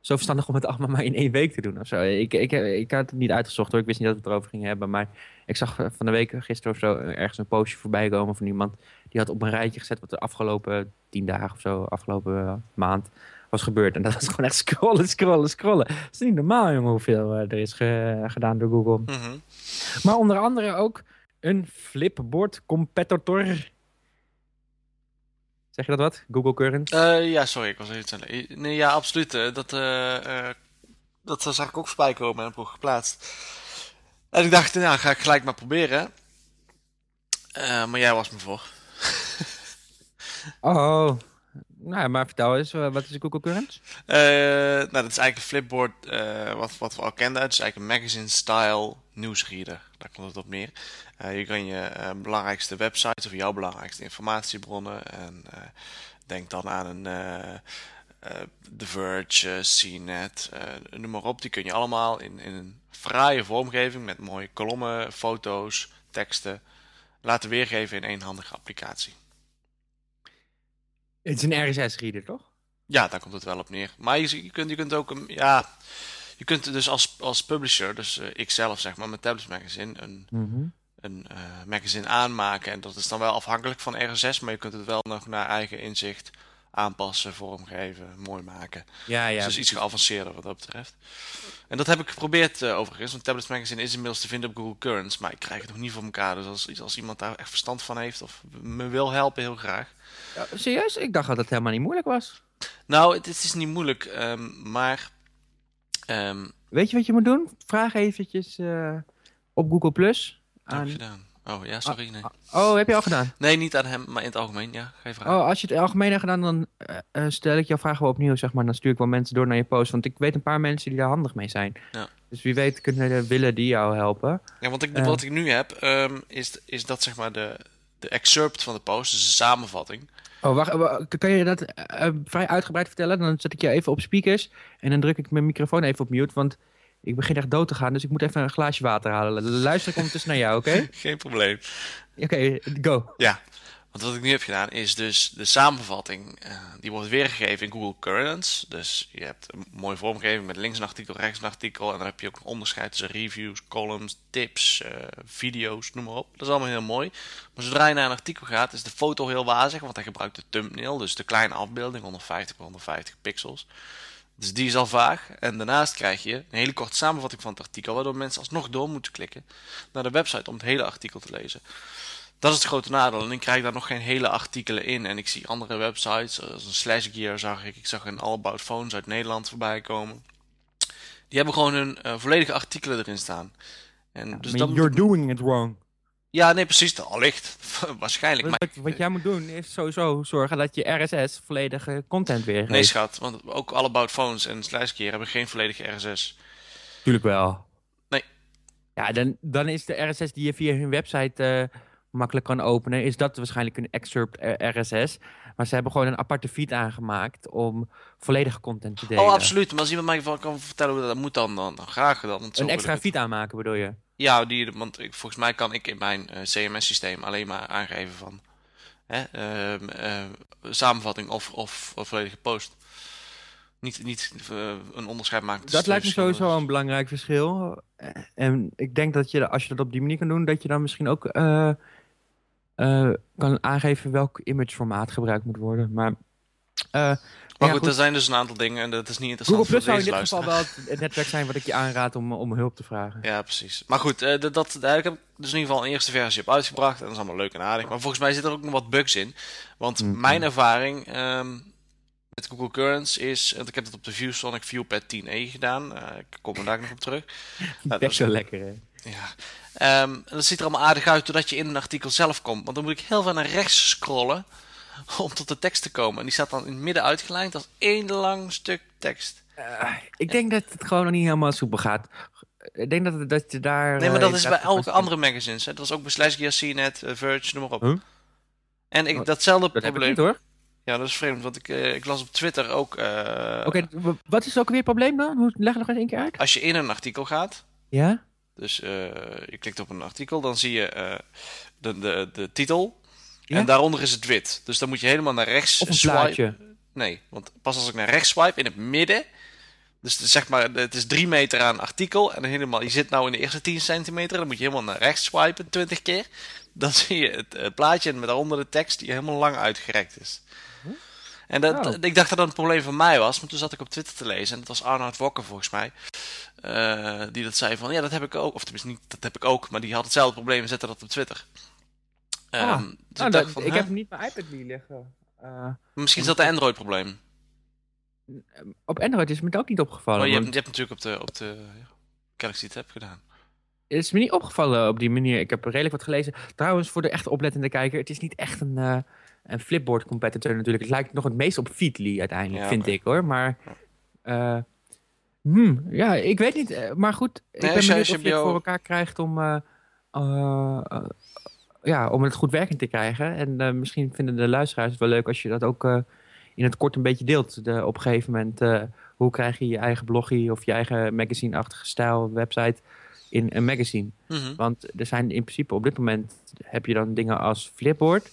zo verstandig om het allemaal maar in één week te doen of zo? Ik, ik, ik had het niet uitgezocht hoor, ik wist niet dat we het erover gingen hebben, maar ik zag eh, van de week, gisteren of zo, ergens een postje voorbij komen van iemand die had op een rijtje gezet wat de afgelopen tien dagen of zo, afgelopen eh, maand was gebeurd. En dat was gewoon echt scrollen, scrollen, scrollen. Het is niet normaal, jongen, hoeveel eh, er is ge- gedaan door Google. Mhm. Maar onder andere ook een flipboard competitor. Zeg je dat wat? Google Current? Eh, ja, sorry, ik was even het- Nee, ja, absoluut. eh, Dat, dat zag ik ook voorbij komen en heb ik geplaatst. En ik dacht, nou, ga ik gelijk maar proberen. Maar jij was me voor. Oh, nou, maar vertel eens, eh, wat is Google Current? Eh, nou, dat is eigenlijk een flipboard eh, wat, wat we al kenden. Het is eigenlijk een magazine-style nieuwsreader. Daar komt het op neer. Je kan je belangrijkste websites of jouw belangrijkste informatiebronnen. En denk dan aan een The Verge, CNET, noem maar op. Die kun je allemaal in, in een fraaie vormgeving met mooie kolommen, foto's, teksten laten weergeven in één handige applicatie. Het is een RSS-reader, toch? Ja, daar komt het wel op neer. Maar je, je kunt, je kunt ook een, ja, je kunt dus als, als publisher, dus eh, ik zelf zeg maar, met Tablets Magazine, een, een eh, magazine aanmaken. En dat is dan wel afhankelijk van RSS, maar je kunt het wel nog naar eigen inzicht aanpassen, vormgeven, mooi maken. Ja, ja. dus het is iets geavanceerder wat dat betreft. En dat heb ik geprobeerd eh, overigens, want Tablets Magazine is inmiddels te vinden op Google Currents, maar ik krijg het nog niet voor elkaar. Dus als, als iemand daar echt verstand van heeft of me wil helpen, heel graag. Ja, serieus? Ik dacht dat het helemaal niet moeilijk was. Nou, het, het is niet moeilijk, ehm, maar... ehm, Weet je wat je moet doen? Vraag eventjes eh, op Google Plus. Aan... gedaan? Oh ja, sorry. Nee. Oh, heb je al gedaan? nee, niet aan hem, maar in het algemeen. Ja, ga je vragen. Oh, als je het algemeen hebt gedaan, dan eh, eh, stel ik jouw vragen wel opnieuw, zeg maar. Dan stuur ik wel mensen door naar je post. Want ik weet een paar mensen die daar handig mee zijn. Ja. Dus wie weet kunnen, willen die jou helpen. Ja, want ik, Eh. wat ik nu heb, ehm, is, is dat zeg maar de, de excerpt van de post, dus de samenvatting. Oh, wacht, wa- kan je dat eh, eh, vrij uitgebreid vertellen? Dan zet ik je even op speakers en dan druk ik mijn microfoon even op mute, want ik begin echt dood te gaan, dus ik moet even een glaasje water halen. Luister ik ondertussen naar jou, oké? Geen probleem. Oké, go. Ja, Want wat ik nu heb gedaan is dus de samenvatting. Uh, die wordt weergegeven in Google Currents. Dus je hebt een mooie vormgeving met links een artikel, rechts een artikel. En dan heb je ook een onderscheid tussen reviews, columns, tips, uh, video's, noem maar op. Dat is allemaal heel mooi. Maar zodra je naar een artikel gaat, is de foto heel wazig. Want hij gebruikt de thumbnail, dus de kleine afbeelding, 150 bij 150 pixels. Dus die is al vaag. En daarnaast krijg je een hele korte samenvatting van het artikel, waardoor mensen alsnog door moeten klikken naar de website om het hele artikel te lezen. Dat is het grote nadeel. En ik krijg daar nog geen hele artikelen in. En ik zie andere websites, zoals een Slash Gear zag ik. Ik zag een All About Phones uit Nederland voorbij komen. Die hebben gewoon hun uh, volledige artikelen erin staan. En dus dan you're doing it wrong. Ja, nee, precies. Allicht. Waarschijnlijk. Wat, maar... wat, jij moet doen is sowieso zorgen dat je RSS volledige content weer Nee, schat. Want ook All About Phones en Gear hebben geen volledige RSS. Tuurlijk wel. Nee. Ja, dan, dan is de RSS die je via hun website... Uh, makkelijk kan openen, is dat waarschijnlijk een excerpt RSS. Maar ze hebben gewoon een aparte feed aangemaakt om volledige content te delen. Oh, absoluut. Maar als iemand mij kan vertellen hoe dat moet, dan, dan, dan graag dan. Een extra feed aanmaken bedoel je? Ja, die, want ik, volgens mij kan ik in mijn uh, CMS-systeem alleen maar aangeven van hè, uh, uh, samenvatting of, of, of volledige post. Niet, niet een onderscheid maken. Dat lijkt me sowieso een belangrijk verschil. En ik denk dat je, als je dat op die manier kan doen, dat je dan misschien ook kan aangeven welk imageformaat gebruikt moet worden. Maar, maar ja, goed, er zijn dus een aantal dingen en dat is niet interessant Google Plus zou in dit geval wel het netwerk zijn wat ik je aanraad om, om hulp te vragen. Ja, precies. Maar goed, uh, dat, daar heb ik dus in ieder geval een eerste versie op uitgebracht. En dat is allemaal leuk en aardig. Maar volgens mij zit er ook nog wat bugs in. Want mm -hmm. mijn ervaring um, met Google Currents is... En ik heb het op de ViewSonic ViewPad 10e gedaan. Uh, ik kom er daar nog op terug. nou, Best wel lekker, hè? Ja. Um, dat ziet er allemaal aardig uit doordat je in een artikel zelf komt. Want dan moet ik heel ver naar rechts scrollen om tot de tekst te komen. En die staat dan in het midden uitgelijnd als één lang stuk tekst. Uh, ik denk dat het gewoon nog niet helemaal soepel gaat. Ik denk dat, dat je daar... Nee, maar dat uh, is bij elke andere magazines. Hè. Dat is ook bij Slash Gear, CNET, uh, Verge, noem maar op. Huh? En ik, datzelfde dat probleem... Niet, hoor. Ja, dat is vreemd, want ik, ik las op Twitter ook... Oké, okay, wat is ook weer het probleem dan? Hoe, leg nog eens één keer uit. Als je in een artikel gaat... Ja? Dus uh, je klikt op een artikel, dan zie je uh, de, de, de titel. Ja? En daaronder is het wit. Dus dan moet je helemaal naar rechts of een swipen. Plaatje. Nee, want pas als ik naar rechts swipe, in het midden. Dus zeg maar, het is drie meter aan artikel. En helemaal, je zit nou in de eerste 10 centimeter. Dan moet je helemaal naar rechts swipen, 20 keer. Dan zie je het, het plaatje met daaronder de tekst die helemaal lang uitgerekt is. En dat, oh. ik dacht dat dat een probleem van mij was. Maar toen zat ik op Twitter te lezen. En dat was Arnoud Wokker volgens mij. Uh, die dat zei van, ja, dat heb ik ook. Of tenminste, niet, dat heb ik ook. Maar die had hetzelfde probleem en zette dat op Twitter. Ah. Um, dus nou, ik, dat, van, ik heb niet mijn iPad hier liggen. Uh, Misschien is dat een Android-probleem. Op Android is me ook niet opgevallen. Oh, je, hebt, je hebt natuurlijk op de, op de Galaxy Tab gedaan. Het is me niet opgevallen op die manier. Ik heb redelijk wat gelezen. Trouwens, voor de echt oplettende kijker, het is niet echt een, uh, een flipboard competitor natuurlijk. Het lijkt nog het meest op Feedly uiteindelijk, ja, vind okay. ik hoor. Maar uh, Hmm, ja, ik weet niet. eh, Maar goed, ik Nee, ben benieuwd of je het voor elkaar krijgt om, eh, eh, eh, ja, om het goed werkend te krijgen. En eh, misschien vinden de luisteraars het wel leuk als je dat ook eh, in het kort een beetje deelt. De, op een gegeven moment, eh, hoe krijg je je eigen bloggie of je eigen magazine-achtige stijl website in een magazine? Mhm. Want er zijn in principe op dit moment heb je dan dingen als Flipboard,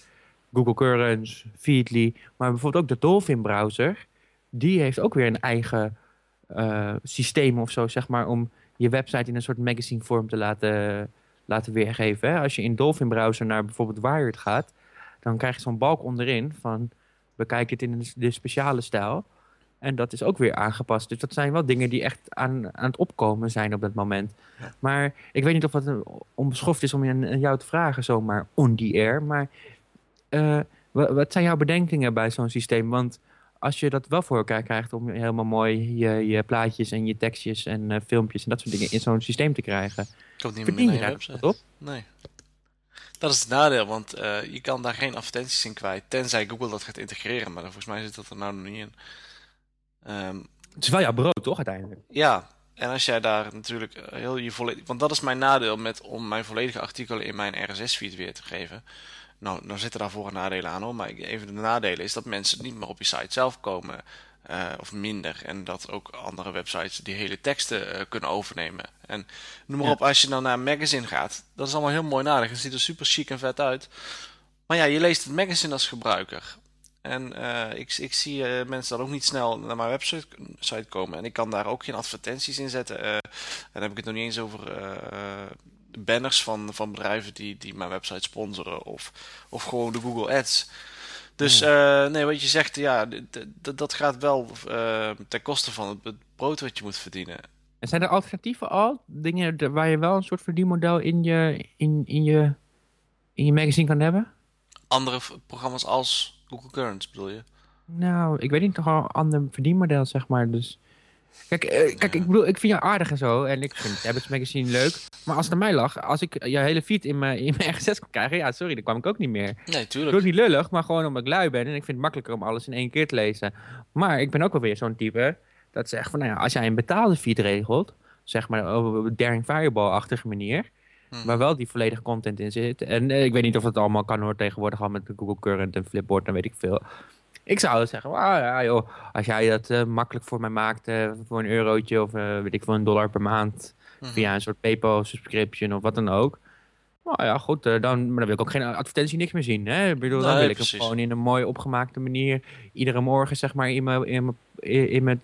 Google Currents, Feedly, maar bijvoorbeeld ook de Dolphin browser. Die heeft ook weer een eigen systeem of zo, zeg maar, om je website in een soort magazine vorm te laten, laten weergeven. Hè? Als je in Dolphin browser naar bijvoorbeeld Wired gaat, dan krijg je zo'n balk onderin van bekijk dit in de speciale stijl. En dat is ook weer aangepast. Dus dat zijn wel dingen die echt aan, aan het opkomen zijn op dat moment. Maar ik weet niet of het onbeschoft is om je- aan jou te vragen, zomaar on the air. Maar eh, wa- wat zijn jouw bedenkingen bij zo'n systeem? Want als je dat wel voor elkaar krijgt om helemaal mooi je, je plaatjes en je tekstjes en eh, filmpjes en dat soort dingen in zo'n systeem te krijgen, Komt niet meer naar je website. op? Nee. Dat is het nadeel, want eh, je kan daar geen advertenties in kwijt. Tenzij Google dat gaat integreren, maar volgens mij zit dat er nou nog niet in. Ehm, Het is wel jouw brood, toch, uiteindelijk? ja, en als jij daar natuurlijk eh, heel je volledig... Want dat is mijn nadeel met om mijn volledige artikelen in mijn RSS-feed weer te geven. Nou, dan zitten daar voor- en nadelen aan hoor. Maar een van de nadelen is dat mensen niet meer op je site zelf komen. eh, of minder. En dat ook andere websites die hele teksten eh, kunnen overnemen. En noem maar Ja. op, als je dan naar een magazine gaat. Dat is allemaal heel mooi nadig. Het ziet er super chic en vet uit. Maar ja, je leest het magazine als gebruiker. En uh, ik, ik zie uh, mensen dan ook niet snel naar mijn website komen. En ik kan daar ook geen advertenties in zetten. Uh, en dan heb ik het nog niet eens over banners van, van bedrijven die, die mijn website sponsoren. Of, of gewoon de Google Ads. Dus nee, wat je zegt, ja, dat gaat wel ten koste van het, brood wat je moet verdienen. En zijn er alternatieven al? Dingen waar je wel een soort verdienmodel in je, in, in je, in je magazine kan hebben? Andere programma's als Google Currents bedoel je? Nou, ik weet niet, toch al een ander verdienmodel, zeg maar. Dus... Kijk, eh, kijk ik bedoel, ik vind je aardig en zo. En ik vind Habits Magazine leuk. Maar als het naar mij lag, als ik je hele feed in mijn, in mijn RSS kon krijgen... Ja, sorry, dan kwam ik ook niet meer. Nee, tuurlijk. Ik doe niet lullig, maar gewoon omdat ik lui ben. En ik vind het makkelijker om alles in één keer te lezen. Maar ik ben ook wel weer zo'n type dat zegt van... Nou ja, als jij een betaalde feed regelt... Zeg maar op een Daring Fireball-achtige manier... Hmm. Waar wel die volledige content in zit. En eh, ik weet niet of het allemaal kan hoor tegenwoordig al met Google Current en Flipboard, dan weet ik veel. Ik zou zeggen, ah, ja, joh, als jij dat uh, makkelijk voor mij maakt uh, voor een eurotje of weet ik veel een dollar per maand hmm. via een soort PayPal subscription of wat dan ook. Nou ja, goed, dan, maar dan wil ik ook geen advertentie niks meer zien. Hè? Ik bedoel, dan wil ik hem gewoon in een mooi opgemaakte manier iedere morgen zeg maar in mijn, in mijn, in mijn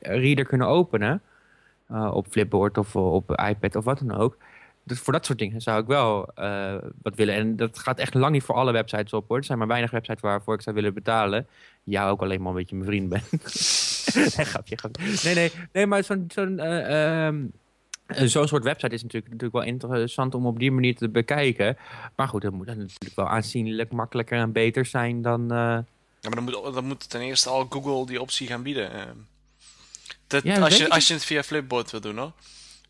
reader kunnen openen. op Flipboard of op iPad of wat dan ook dus voor dat soort dingen zou ik wel uh, wat willen. En dat gaat echt lang niet voor alle websites op hoor. Er zijn maar weinig websites waarvoor ik zou willen betalen. Jij ook alleen maar een beetje mijn vriend bent. nee, grapje, grapje. Nee, nee, nee maar zo'n zo'n uh, um, zo'n soort website is natuurlijk, natuurlijk wel interessant om op die manier te bekijken. Maar goed, dat moet dan natuurlijk wel aanzienlijk makkelijker en beter zijn dan... Uh... Ja, maar dan moet, dan moet ten eerste al Google die optie gaan bieden. Dat, ja, als, je, als je het via Flipboard wil doen hoor.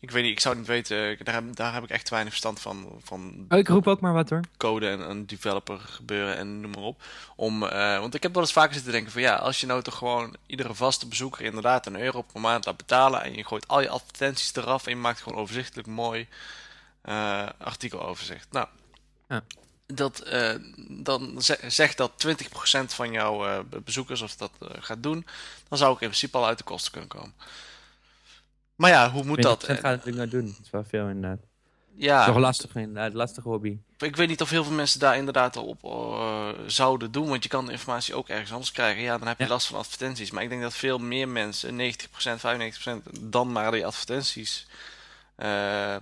Ik weet niet, ik zou niet weten. Daar, daar heb ik echt weinig verstand van. van oh, ik roep ook maar wat hoor. Code en een developer gebeuren en noem maar op. Om, uh, want ik heb wel eens vaker zitten denken van ja, als je nou toch gewoon iedere vaste bezoeker inderdaad een euro per maand laat betalen. En je gooit al je advertenties eraf en je maakt gewoon overzichtelijk mooi uh, artikeloverzicht. Nou, ja. dat, uh, dan zegt dat 20% van jouw bezoekers of dat gaat doen. Dan zou ik in principe al uit de kosten kunnen komen. Maar ja, hoe moet dat? Dat gaat het natuurlijk naar doen. Dat is wel veel inderdaad. Ja. Het is toch lastig inderdaad, lastige hobby. Ik weet niet of heel veel mensen daar inderdaad op uh, zouden doen, want je kan de informatie ook ergens anders krijgen. Ja, dan heb je last van advertenties. Maar ik denk dat veel meer mensen, 90%, 95%, dan maar die advertenties uh,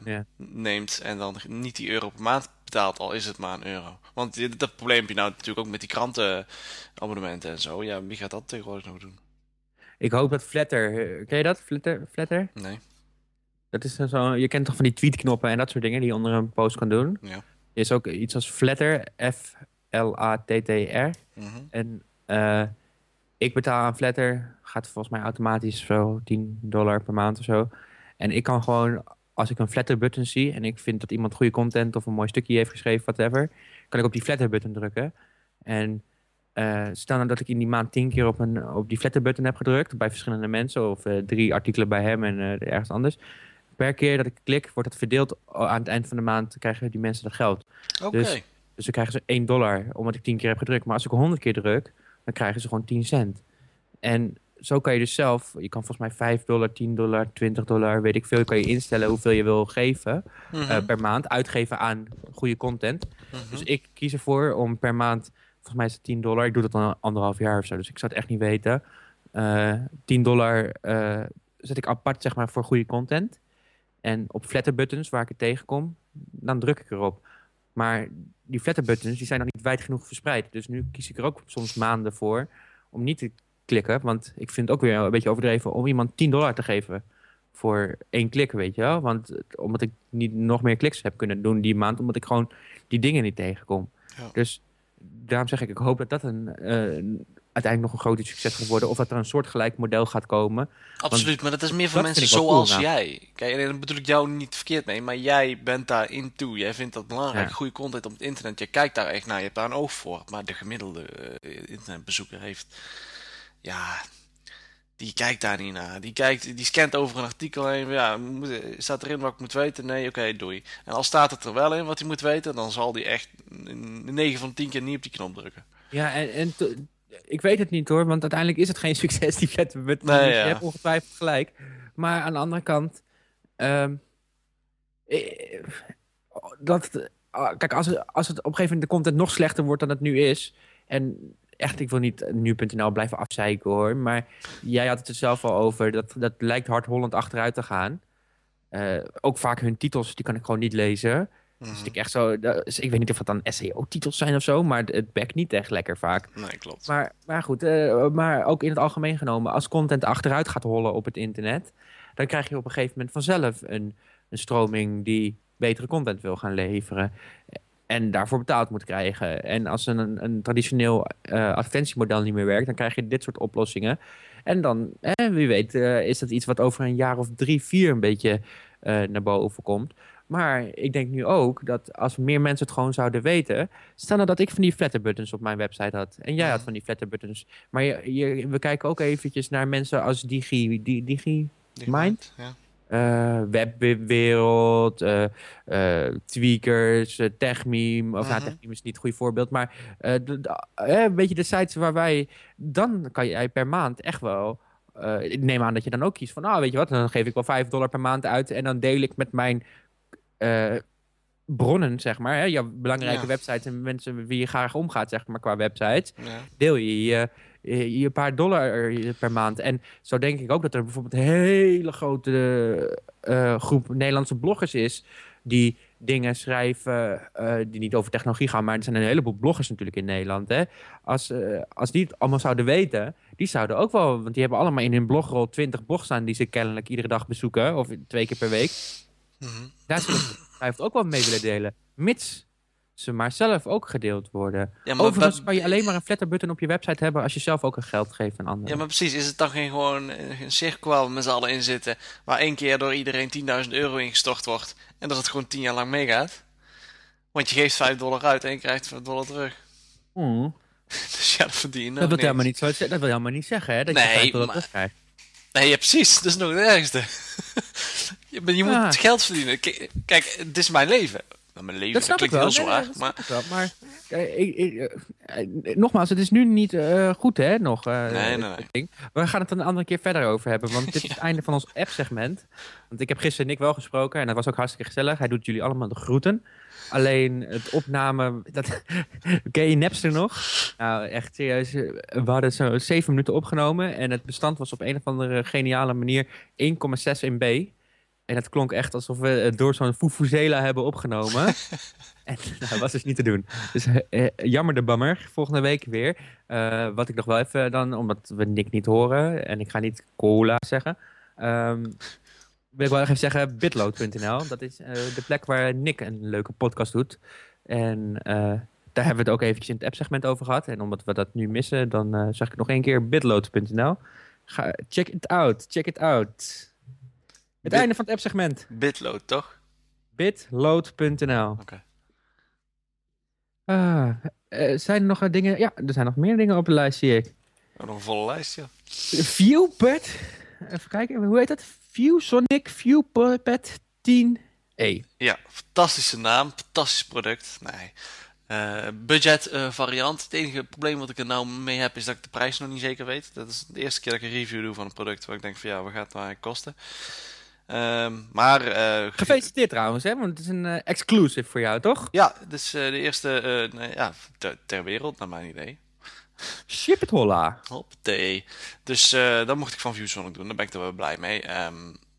ja. neemt en dan niet die euro per maand betaalt, al is het maar een euro. Want dat probleem heb je nou natuurlijk ook met die krantenabonnementen en zo. Ja, wie gaat dat tegenwoordig nog doen? Ik hoop dat Flatter... Eh, ken je dat? Flatter? Flatter? Nee. Dat is zo... Je kent toch van die tweetknoppen en dat soort dingen die je onder een post kan doen? Ja. Er is ook iets als Flatter. F-L-A-T-T-R. Mm En uh, ik betaal aan Flatter. Gaat volgens mij automatisch zo 10 dollar per maand of zo. En ik kan gewoon... Als ik een Flatter button zie en ik vind dat iemand goede content of een mooi stukje heeft geschreven, whatever, kan ik op die Flatter button drukken. En uh, stel nou dat ik in die maand tien keer op, een, op die flatter button heb gedrukt. Bij verschillende mensen. Of uh, drie artikelen bij hem en uh, ergens anders. Per keer dat ik klik wordt het verdeeld. Aan het eind van de maand krijgen die mensen dat geld. Oké. Dus, dus dan krijgen ze 1 dollar. Omdat ik tien keer heb gedrukt. Maar als ik 100 keer druk. Dan krijgen ze gewoon 10 cent. En zo kan je dus zelf. Je kan volgens mij 5 dollar, 10 dollar, 20 dollar. Weet ik veel. Kan je instellen hoeveel je wil geven. Mm -hmm. per maand. Uitgeven aan goede content. Mm -hmm. Dus ik kies ervoor om per maand Volgens mij is het 10 dollar. Ik doe dat dan anderhalf jaar of zo. Dus ik zou het echt niet weten. Uh, eh, 10 dollar uh, zet ik apart zeg maar, voor goede content. En op flatter buttons waar ik het tegenkom, dan druk ik erop. Maar die flatter buttons die zijn nog niet wijd genoeg verspreid. Dus nu kies ik er ook soms maanden voor om niet te klikken. Want ik vind het ook weer een beetje overdreven om iemand 10 dollar te geven voor één klik, weet je wel. Want omdat ik niet nog meer kliks heb kunnen doen die maand, omdat ik gewoon die dingen niet tegenkom. Ja. Dus daarom zeg ik, ik hoop dat dat een, uh, uiteindelijk nog een groot succes gaat worden. Of dat er een soortgelijk model gaat komen. Absoluut, maar dat is meer voor mensen zoals cool, jij. Kijk, en dan bedoel ik jou niet verkeerd mee, maar jij bent daar in toe. Jij vindt dat belangrijk, ja. goede content op het internet. Je kijkt daar echt naar, je hebt daar een oog voor. Maar de gemiddelde uh, internetbezoeker heeft, ja, die kijkt daar niet naar. Die, kijkt, die scant over een artikel heen. Ja, staat erin wat ik moet weten? Nee, oké, doei. En als staat het er wel in wat hij moet weten, dan zal hij echt 9 van 10 keer niet op die knop drukken. Ja, en, en ik weet het niet hoor, want uiteindelijk is het geen succes die vet met nee, ja. Je hebt ongetwijfeld gelijk. Maar aan de andere kant, um, dat, ah, kijk, als het, als het op een gegeven moment de content nog slechter wordt dan het nu is. En echt, ik wil niet nu.nl blijven afzeiken hoor. Maar jij had het er zelf al over. Dat, dat lijkt hard Holland achteruit te gaan. Uh, ook vaak hun titels, die kan ik gewoon niet lezen. Dus ik echt zo, dus ik weet niet of het dan SEO-titels zijn of zo, maar het backt niet echt lekker vaak. Nee, klopt. Maar, maar goed, uh, maar ook in het algemeen genomen, als content achteruit gaat hollen op het internet, dan krijg je op een gegeven moment vanzelf een, een stroming die betere content wil gaan leveren. En daarvoor betaald moet krijgen. En als een, een traditioneel uh, advertentiemodel niet meer werkt, dan krijg je dit soort oplossingen. En dan, eh, wie weet, uh, is dat iets wat over een jaar of drie, vier een beetje naar boven komt. Maar ik denk nu ook dat als meer mensen het gewoon zouden weten... Stel nou dat ik van die flatterbuttons op mijn website had. En jij had van die flatterbuttons. Maar je, je, we kijken ook eventjes naar mensen als Digi... Digi, Digi Mind? Ja. Uh, webwereld, uh, uh, tweakers, techmeme. Of nou, Mhm. techmeme is niet het goede voorbeeld. Maar een beetje de sites waar wij... Dan kan jij per maand echt wel... ik neem aan dat je dan ook kiest van... Nou, weet je wat, dan geef ik wel 5 dollar per maand uit... en dan deel ik met mijn bronnen, zeg maar. Hè, jouw belangrijke Ja. websites en mensen wie je graag omgaat, zeg maar, qua websites. Ja. Deel je je, je je paar dollar per maand. En zo denk ik ook dat er bijvoorbeeld een hele grote uh, groep Nederlandse bloggers is... die dingen schrijven uh, die niet over technologie gaan. Maar er zijn een heleboel bloggers natuurlijk in Nederland. Hè? Als, uh, als die het allemaal zouden weten, die zouden ook wel... want die hebben allemaal in hun blogrol 20 blogs staan... die ze kennelijk iedere dag bezoeken, of twee keer per week. Mhm. Daar zullen ze ook wel mee willen delen. Mits ze maar zelf ook gedeeld worden. Ja, maar Overigens kan je alleen maar een flatterbutton op je website hebben... als je zelf ook een geld geeft aan anderen. Ja, maar precies. Is het dan geen gewoon een cirkel waar we met z'n allen in zitten... waar één keer door iedereen 10.000 euro ingestort wordt... en dat het gewoon 10 jaar lang meegaat? Want je geeft 5 dollar uit en je krijgt 5 dollar terug. Mm. Dus ja, dat verdien je nog Dat, wil helemaal niet dat wil helemaal niet zeggen, hè? Dat Nee, je 5 dollar maar- terugkrijgt. Nee, ja, precies. Dat is nog het ergste. je, je moet het geld verdienen. K- Kijk, het is mijn leven. Mijn leven, Dat dat, klinkt wel. heel zwaar. nee, maar. Maar eh, ik, ik, eh, eh, nogmaals, het is nu niet eh, goed, hè? Nog. eh, Nee, nee. We gaan het een andere keer verder over hebben. Want dit is het einde van ons app-segment. Want ik heb gisteren Nick wel gesproken. En dat was ook hartstikke gezellig. Hij doet jullie allemaal de groeten. Alleen het opname... Dat, ken je Napster nog? Nou, echt serieus. We hadden zo zeven minuten opgenomen. En het bestand was op een of andere geniale manier 1,6 MB. En het klonk echt alsof we het door zo'n Fufuzela hebben opgenomen. en nou, dat was dus niet te doen. Dus eh, eh, jammer de bammer. Volgende week weer. Eh, wat ik nog wel even dan, omdat we Nick niet horen. En ik ga niet cola zeggen. ehm, wil ik wel even zeggen bitload.nl. Dat is de plek waar Nick een leuke podcast doet. En daar hebben we het ook eventjes in het app-segment over gehad. En omdat we dat nu missen, dan zeg ik nog één keer bitload.nl. Check it out, check it out. Het Bit- einde van het app-segment. Bitload, toch? bitload.nl. Oké. Ah, eh, zijn er nog eh, dingen? Ja, er zijn nog meer dingen op de lijst, zie ik. Nog een volle lijst, joh. Viewpad. Even kijken, hoe heet dat? ViewSonic Viewpad 10e. Ja, fantastische naam, fantastisch product. Nee. Eh, budget eh, variant. Het enige probleem wat ik er nou mee heb is dat ik de prijs nog niet zeker weet. Dat is de eerste keer dat ik een review doe van een product waar ik denk van ja, wat gaat het nou kosten? Ehm, maar eh, Gefeliciteerd trouwens, hè? want het is een eh, exclusive voor jou, toch? ja, dit is eh, de eerste ja, ter, ter wereld, naar mijn idee. Ship it holla. Hoppatee. Dus dat mocht ik van ViewSonic doen, daar ben ik er wel blij mee.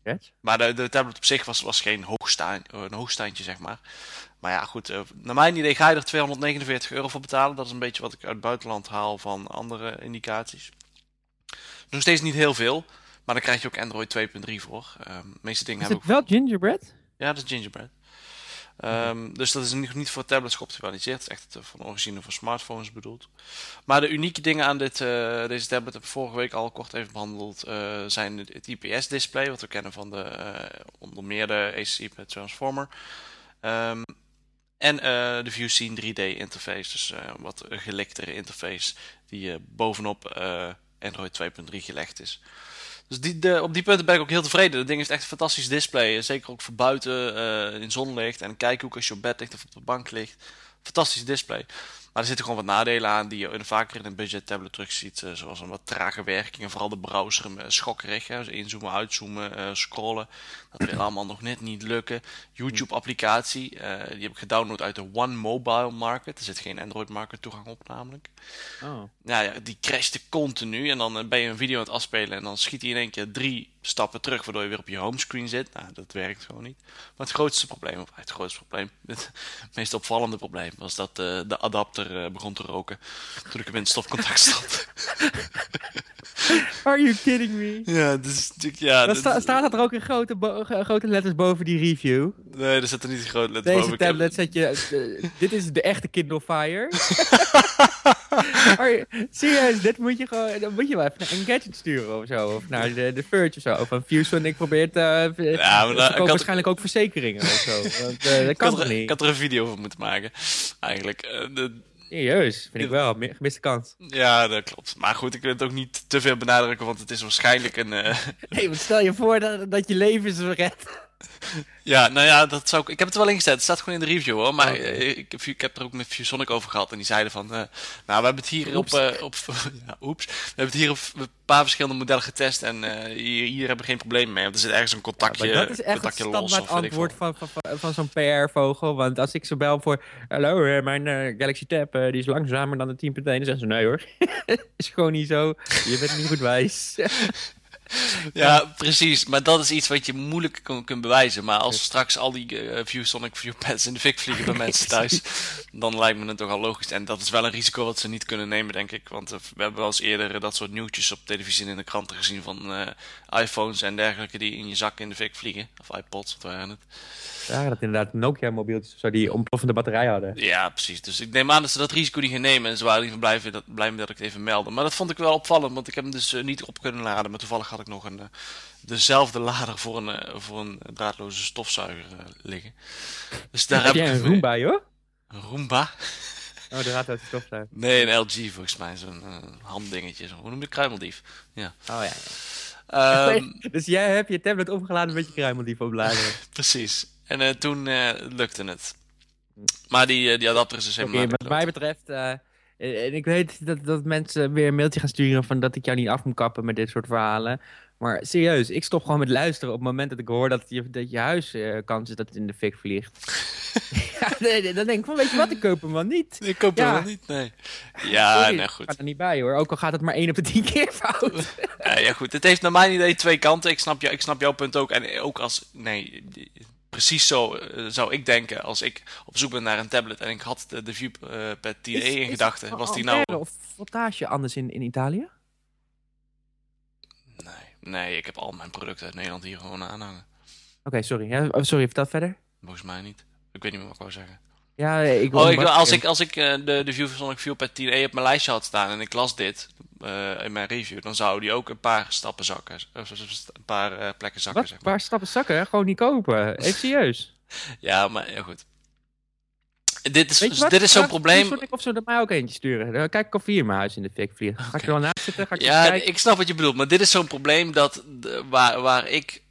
Yes. Maar de, de tablet op zich was, was geen hoogsta een hoogstaandje, zeg maar. Maar ja, goed. naar mijn idee ga je er 249 euro voor betalen. Dat is een beetje wat ik uit het buitenland haal van andere indicaties. Nog steeds niet heel veel. Maar dan krijg je ook Android 2.3 voor. Ehm, de meeste dingen Is hebben het ook... wel gingerbread? Ja, dat is gingerbread. Ehm, dus dat is niet, niet voor tablets geoptimaliseerd. Het is echt eh, van origine voor smartphones bedoeld. Maar de unieke dingen aan dit, eh, deze tablet heb ik vorige week al kort even behandeld. eh, zijn het IPS-display, wat we kennen van de onder meer de met Transformer. Ehm, en de ViewScene 3D interface, dus wat een geliktere interface die bovenop Android 2.3 gelegd is. Dus die, de, op die punten ben ik ook heel tevreden. Het ding heeft echt een fantastisch display. Zeker ook voor buiten, eh, in zonlicht en een kijkhoek als je op bed ligt of op de bank ligt. Fantastisch display. Maar er zitten gewoon wat nadelen aan die je vaker in een budget tablet terugziet. Uh, zoals een wat trage werking en vooral de browser uh, schokkerig. Hè. Dus inzoomen, uitzoomen, scrollen. Dat wil allemaal nog net niet lukken. YouTube-applicatie, die heb ik gedownload uit de One Mobile Market. Er zit geen Android Market toegang op namelijk. Oh. Nou ja, die crashte continu en dan ben je een video aan het afspelen en dan schiet hij in één keer drie stappen terug, waardoor je weer op je homescreen zit. Nou, dat werkt gewoon niet. Maar het grootste probleem, of het grootste probleem, het meest opvallende probleem, was dat uh, de adapter uh, begon te roken toen ik hem in stopcontact stond. Are you kidding me? Ja, dus, ja dat sta, staat er ook in grote, grote letters boven die review? Nee, er zitten niet in grote letters Deze boven. Deze tablet zet je... Uh, dit is de echte Kindle Fire. serieus, dit moet je gewoon... Dan moet je wel even naar Engadget sturen of zo. Of naar de, de Verge of zo. Of een ViewSonic probeert... Uh, ja, maar dan, waarschijnlijk ook verzekeringen of zo. Want, uh, dat kan niet? Ik had er een video van moeten maken, eigenlijk. Uh, de, Serieus, vind ik wel. Gemiste kans. Ja, dat klopt. Maar goed, ik wil het ook niet te veel benadrukken, want het is waarschijnlijk een... Nee, want stel je voor dat, dat je leven is gered. Ja, nou ja, dat zou ik... Ik heb het wel ingezet. Het staat gewoon in de review hoor. Maar ik, heb, ik heb er ook met ViewSonic over gehad. En die zeiden van... Uh, nou, we hebben het hier oeps. op... Uh, op ja, oeps. We hebben het hier op een paar verschillende modellen getest. En uh, hier, hier, hebben we geen probleem mee. Want er zit ergens een contactje ja, Dat is echt het standaard antwoord van, van, van, van zo'n PR-vogel. Want als ik zo bel voor... Hallo, mijn Galaxy Tab die is langzamer dan de 10.1. Dan zeggen ze nee hoor. is gewoon niet zo. Je bent niet goed wijs. Ja, precies. Maar dat is iets wat je moeilijk kunt bewijzen. Maar als straks al die uh, ViewSonic ViewPads in de fik vliegen bij mensen thuis, dan lijkt me het toch al logisch. En dat is wel een risico wat ze niet kunnen nemen, denk ik. Want uh, we hebben wel eens eerder uh, dat soort nieuwtjes op televisie en in de kranten gezien van iPhones en dergelijke die in je zak in de fik vliegen. Of iPods, wat waren het. Ja, dat inderdaad Nokia-mobieltjes of zo die ontploffende batterij hadden. Ja, precies. Dus ik neem aan dat ze dat risico niet gaan nemen. En ze waren liever blij, dat, blij dat ik het even meldde. Maar dat vond ik wel opvallend, want ik heb hem dus niet op kunnen laden. Maar toevallig had ik nog een, dezelfde lader voor een, voor een draadloze stofzuiger liggen. Dus daar heb, heb jij een Roomba, joh? Een Roomba? Oh, de draadloze stofzuiger. Nee, een LG volgens mij. Zo'n uh, handdingetje. Zo. Hoe noem je het? Kruimeldief. Ja. Oh ja. ja. Um, dus jij hebt je tablet opgeladen met je kruimeldief opladen. Precies. En uh, toen uh, lukte het. Maar die, die adapter is dus helemaal okay, Wat mij betreft... en ik weet dat, dat mensen weer een mailtje gaan sturen van dat ik jou niet af moet kappen met dit soort verhalen. Maar serieus, ik stop gewoon met luisteren op het moment dat ik hoor dat je, dat je huis uh, kans is dat het in de fik vliegt. ja, dan denk ik van, weet je wat, ik koop hem wel niet. Ik koop hem wel niet, nee. Ja, Sorry, nee, goed. gaat er niet bij hoor, ook al gaat het maar één op de tien keer fout. ja, ja, goed, het heeft naar mijn idee twee kanten. Ik snap, jou, ik snap jouw punt ook. En ook als, nee, precies zo uh, zou ik denken als ik op zoek ben naar een tablet en ik had de, de Viewpad 10e in gedachten. Was die nou... Of voltage anders in, in Italië? Nee, ik heb al mijn producten uit Nederland hier gewoon aanhangen. Oké, sorry. Ja, sorry, vertel verder. Volgens mij niet. Ik weet niet meer wat ik wou zeggen. Ja, ik oh, ik, als, ik, als ik uh, de, de ViewSonic ViewPad 10e op mijn lijstje had staan en ik las dit uh, in mijn review, dan zou die ook een paar stappen zakken. Of een paar uh, plekken zakken, wat? zeg maar. Een paar stappen zakken? Gewoon niet kopen. Even serieus. ja, maar ja, goed. Dit is, dit is zo'n probleem. Ik of ze er mij ook eentje sturen. Dan kijk ik of hier in mijn huis in de fik vliegen. Ga ik er wel naast zitten? Ga ik ja, ik snap wat je bedoelt. Maar dit is zo'n probleem dat, waar, waar ik...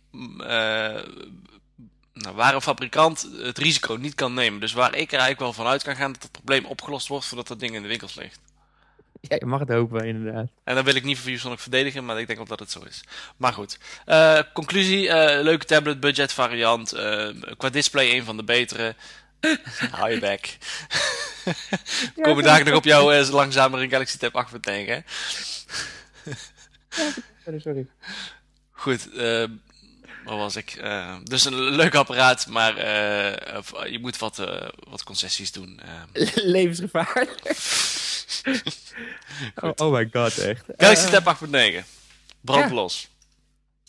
Nou, waar een fabrikant het risico niet kan nemen. Dus waar ik er eigenlijk wel van uit kan gaan dat het probleem opgelost wordt voordat dat ding in de winkels ligt. Ja, je mag het hopen, inderdaad. En dan wil ik niet voor ViewSonic verdedigen, maar ik denk ook dat het zo is. Maar goed. Uh, conclusie, uh, leuke tablet, budget variant. qua display een van de betere. Hou je bek. We komen daar nog op jou uh, langzamer in Galaxy Tab 8.9, hè? sorry, sorry. Goed, waar was ik? Uh, dus een leuk apparaat, maar uh, je moet wat, wat concessies doen. Levensgevaarlijk. oh, oh, my god, echt. Galaxy Tab 8.9. Brand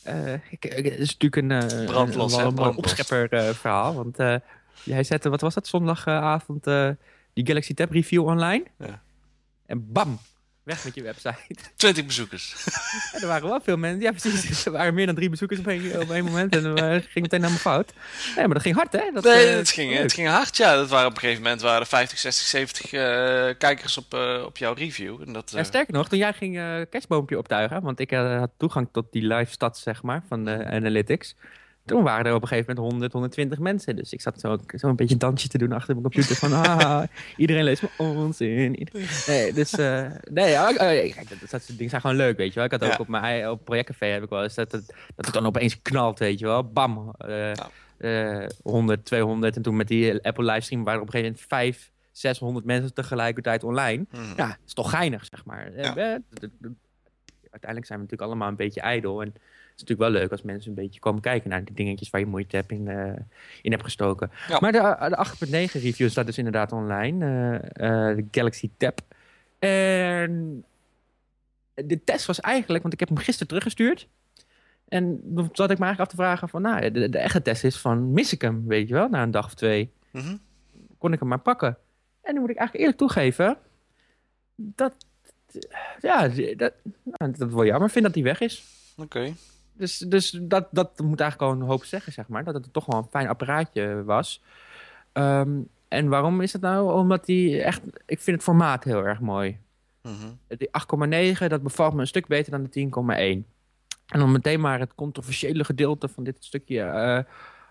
ja. het is natuurlijk een, brandlos, een, een, een opschepper verhaal, want Jij zette, wat was dat, zondagavond uh, die Galaxy Tab review online. Ja. En bam, weg met je website. 20 bezoekers. Ja, er waren wel veel mensen. Ja, precies. Er waren meer dan drie bezoekers op één, op één moment. En dan uh, ging meteen helemaal fout. Nee, maar dat ging hard, hè? Dat, nee, uh, het, ging, het ging hard, ja. Dat waren op een gegeven moment waren er 50, 60, 70 uh, kijkers op, op jouw review. En dat, ja, sterker nog, toen jij ging kerstboompje optuigen. Want ik had toegang tot die live stats, zeg maar, van de analytics. Toen waren er op een gegeven moment 100, 120 mensen. Dus ik zat zo, zo een beetje een dansje te doen achter mijn computer. Van, ah, iedereen leest me onzin. Nee, dus, uh, nee, uh, kijk, dat, dat, dingen zijn gewoon leuk, weet je wel. Ik had ook ja. op mijn op projectcafé heb ik wel eens dat het, dat het dan opeens knalt, weet je wel. Bam, uh, ja. 100, 200. En toen met die Apple livestream waren er op een gegeven moment 5, 600 mensen tegelijkertijd online. Mm. Ja, is toch geinig, zeg maar. Ja. Uiteindelijk zijn we natuurlijk allemaal een beetje ijdel. En is natuurlijk wel leuk als mensen een beetje komen kijken naar die dingetjes waar je moeite hebt in, uh, in hebt gestoken. Ja. Maar de, de 8.9 review staat dus inderdaad online. Uh, de Galaxy Tab. En de test was eigenlijk, want ik heb hem gisteren teruggestuurd. En toen zat ik me eigenlijk af te vragen van, nou, de, de echte test is van, mis ik hem, weet je wel, na een dag of twee. Mm -hmm. Kon ik hem maar pakken. En nu moet ik eigenlijk eerlijk toegeven, dat, ja, dat, nou, dat wel jammer vind dat hij weg is. Oké. Okay. Dus, dus dat, dat moet eigenlijk al een hoop zeggen, zeg maar. Dat het toch wel een fijn apparaatje was. Um, en waarom is het nou? Omdat die echt... Ik vind het formaat heel erg mooi. Mm -hmm. Die 8,9, dat bevalt me een stuk beter dan de 10,1. En om meteen maar het controversiële gedeelte van dit stukje uh,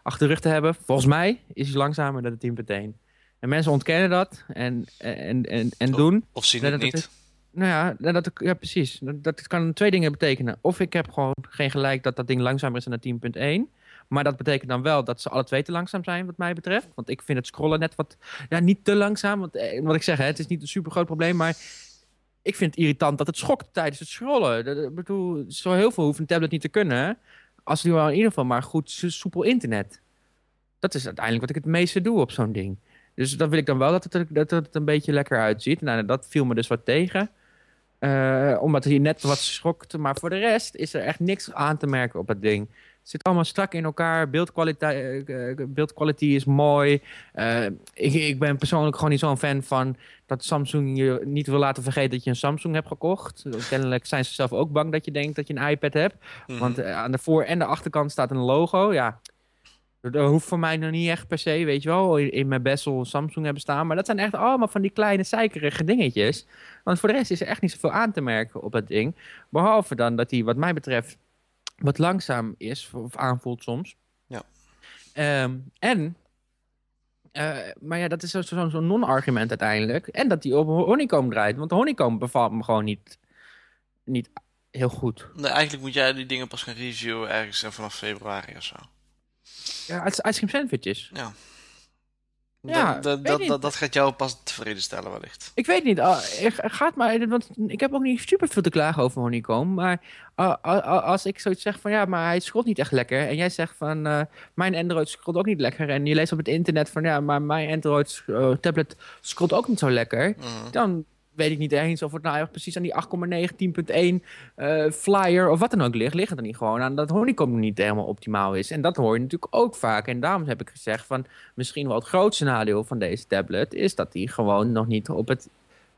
achter de rug te hebben. Volgens mij is hij langzamer dan de 10,1. En mensen ontkennen dat en, en, en, en doen. Of zien het niet. Het, nou ja, dat, ja precies. Dat, dat, kan twee dingen betekenen. Of ik heb gewoon geen gelijk dat dat ding langzamer is dan 10.1. Maar dat betekent dan wel dat ze alle twee te langzaam zijn, wat mij betreft. Want ik vind het scrollen net wat... Ja, niet te langzaam. Want eh, wat ik zeg, hè, het is niet een super groot probleem. Maar ik vind het irritant dat het schokt tijdens het scrollen. Ik bedoel, zo heel veel hoeft een tablet niet te kunnen. Als die wel in ieder geval maar goed soepel internet. Dat is uiteindelijk wat ik het meeste doe op zo'n ding. Dus dan wil ik dan wel dat het, dat het een beetje lekker uitziet. Nou, dat viel me dus wat tegen. Uh, omdat hij net wat schokte. Maar voor de rest is er echt niks aan te merken op het ding. Het zit allemaal strak in elkaar. Beeldkwaliteit uh, beeldkwaliteit is mooi. Uh, ik, ik, ben persoonlijk gewoon niet zo'n fan van dat Samsung je niet wil laten vergeten dat je een Samsung hebt gekocht. Kennelijk zijn ze zelf ook bang dat je denkt dat je een iPad hebt. Mm -hmm. Want aan de voor- en de achterkant staat een logo. Ja, dat hoeft voor mij nog niet echt per se, weet je wel, in mijn Bessel Samsung hebben staan. Maar dat zijn echt allemaal van die kleine zeikerige dingetjes. Want voor de rest is er echt niet zoveel aan te merken op het ding. Behalve dan dat hij wat mij betreft wat langzaam is, of aanvoelt soms. Ja. Um, en, uh, maar ja, dat is zo'n zo, zo non-argument uiteindelijk. En dat hij op honeycomb draait. Want de honeycomb bevalt me gewoon niet, niet heel goed. Nee, eigenlijk moet jij die dingen pas gaan reviewen ergens vanaf februari of zo. Ja, ice cream sandwiches. Ja. Ja, dat, dat, dat, dat, gaat jou pas tevreden stellen wellicht. Ik weet niet. Uh, gaat maar, want ik heb ook niet super veel te klagen over honeycomb. Maar uh, als ik zoiets zeg van ja, maar hij scrolt niet echt lekker. En jij zegt van uh, mijn Android scrolt ook niet lekker. En je leest op het internet van ja, maar mijn Android tablet scrolt ook niet zo lekker. Mm. Dan weet ik niet eens of het nou precies aan die 8,9, 10.1 uh, flyer of wat dan ook ligt. Ligt het er niet gewoon aan dat honeycomb niet helemaal optimaal is. En dat hoor je natuurlijk ook vaak. En daarom heb ik gezegd van misschien wel het grootste nadeel van deze tablet is dat die gewoon nog niet op het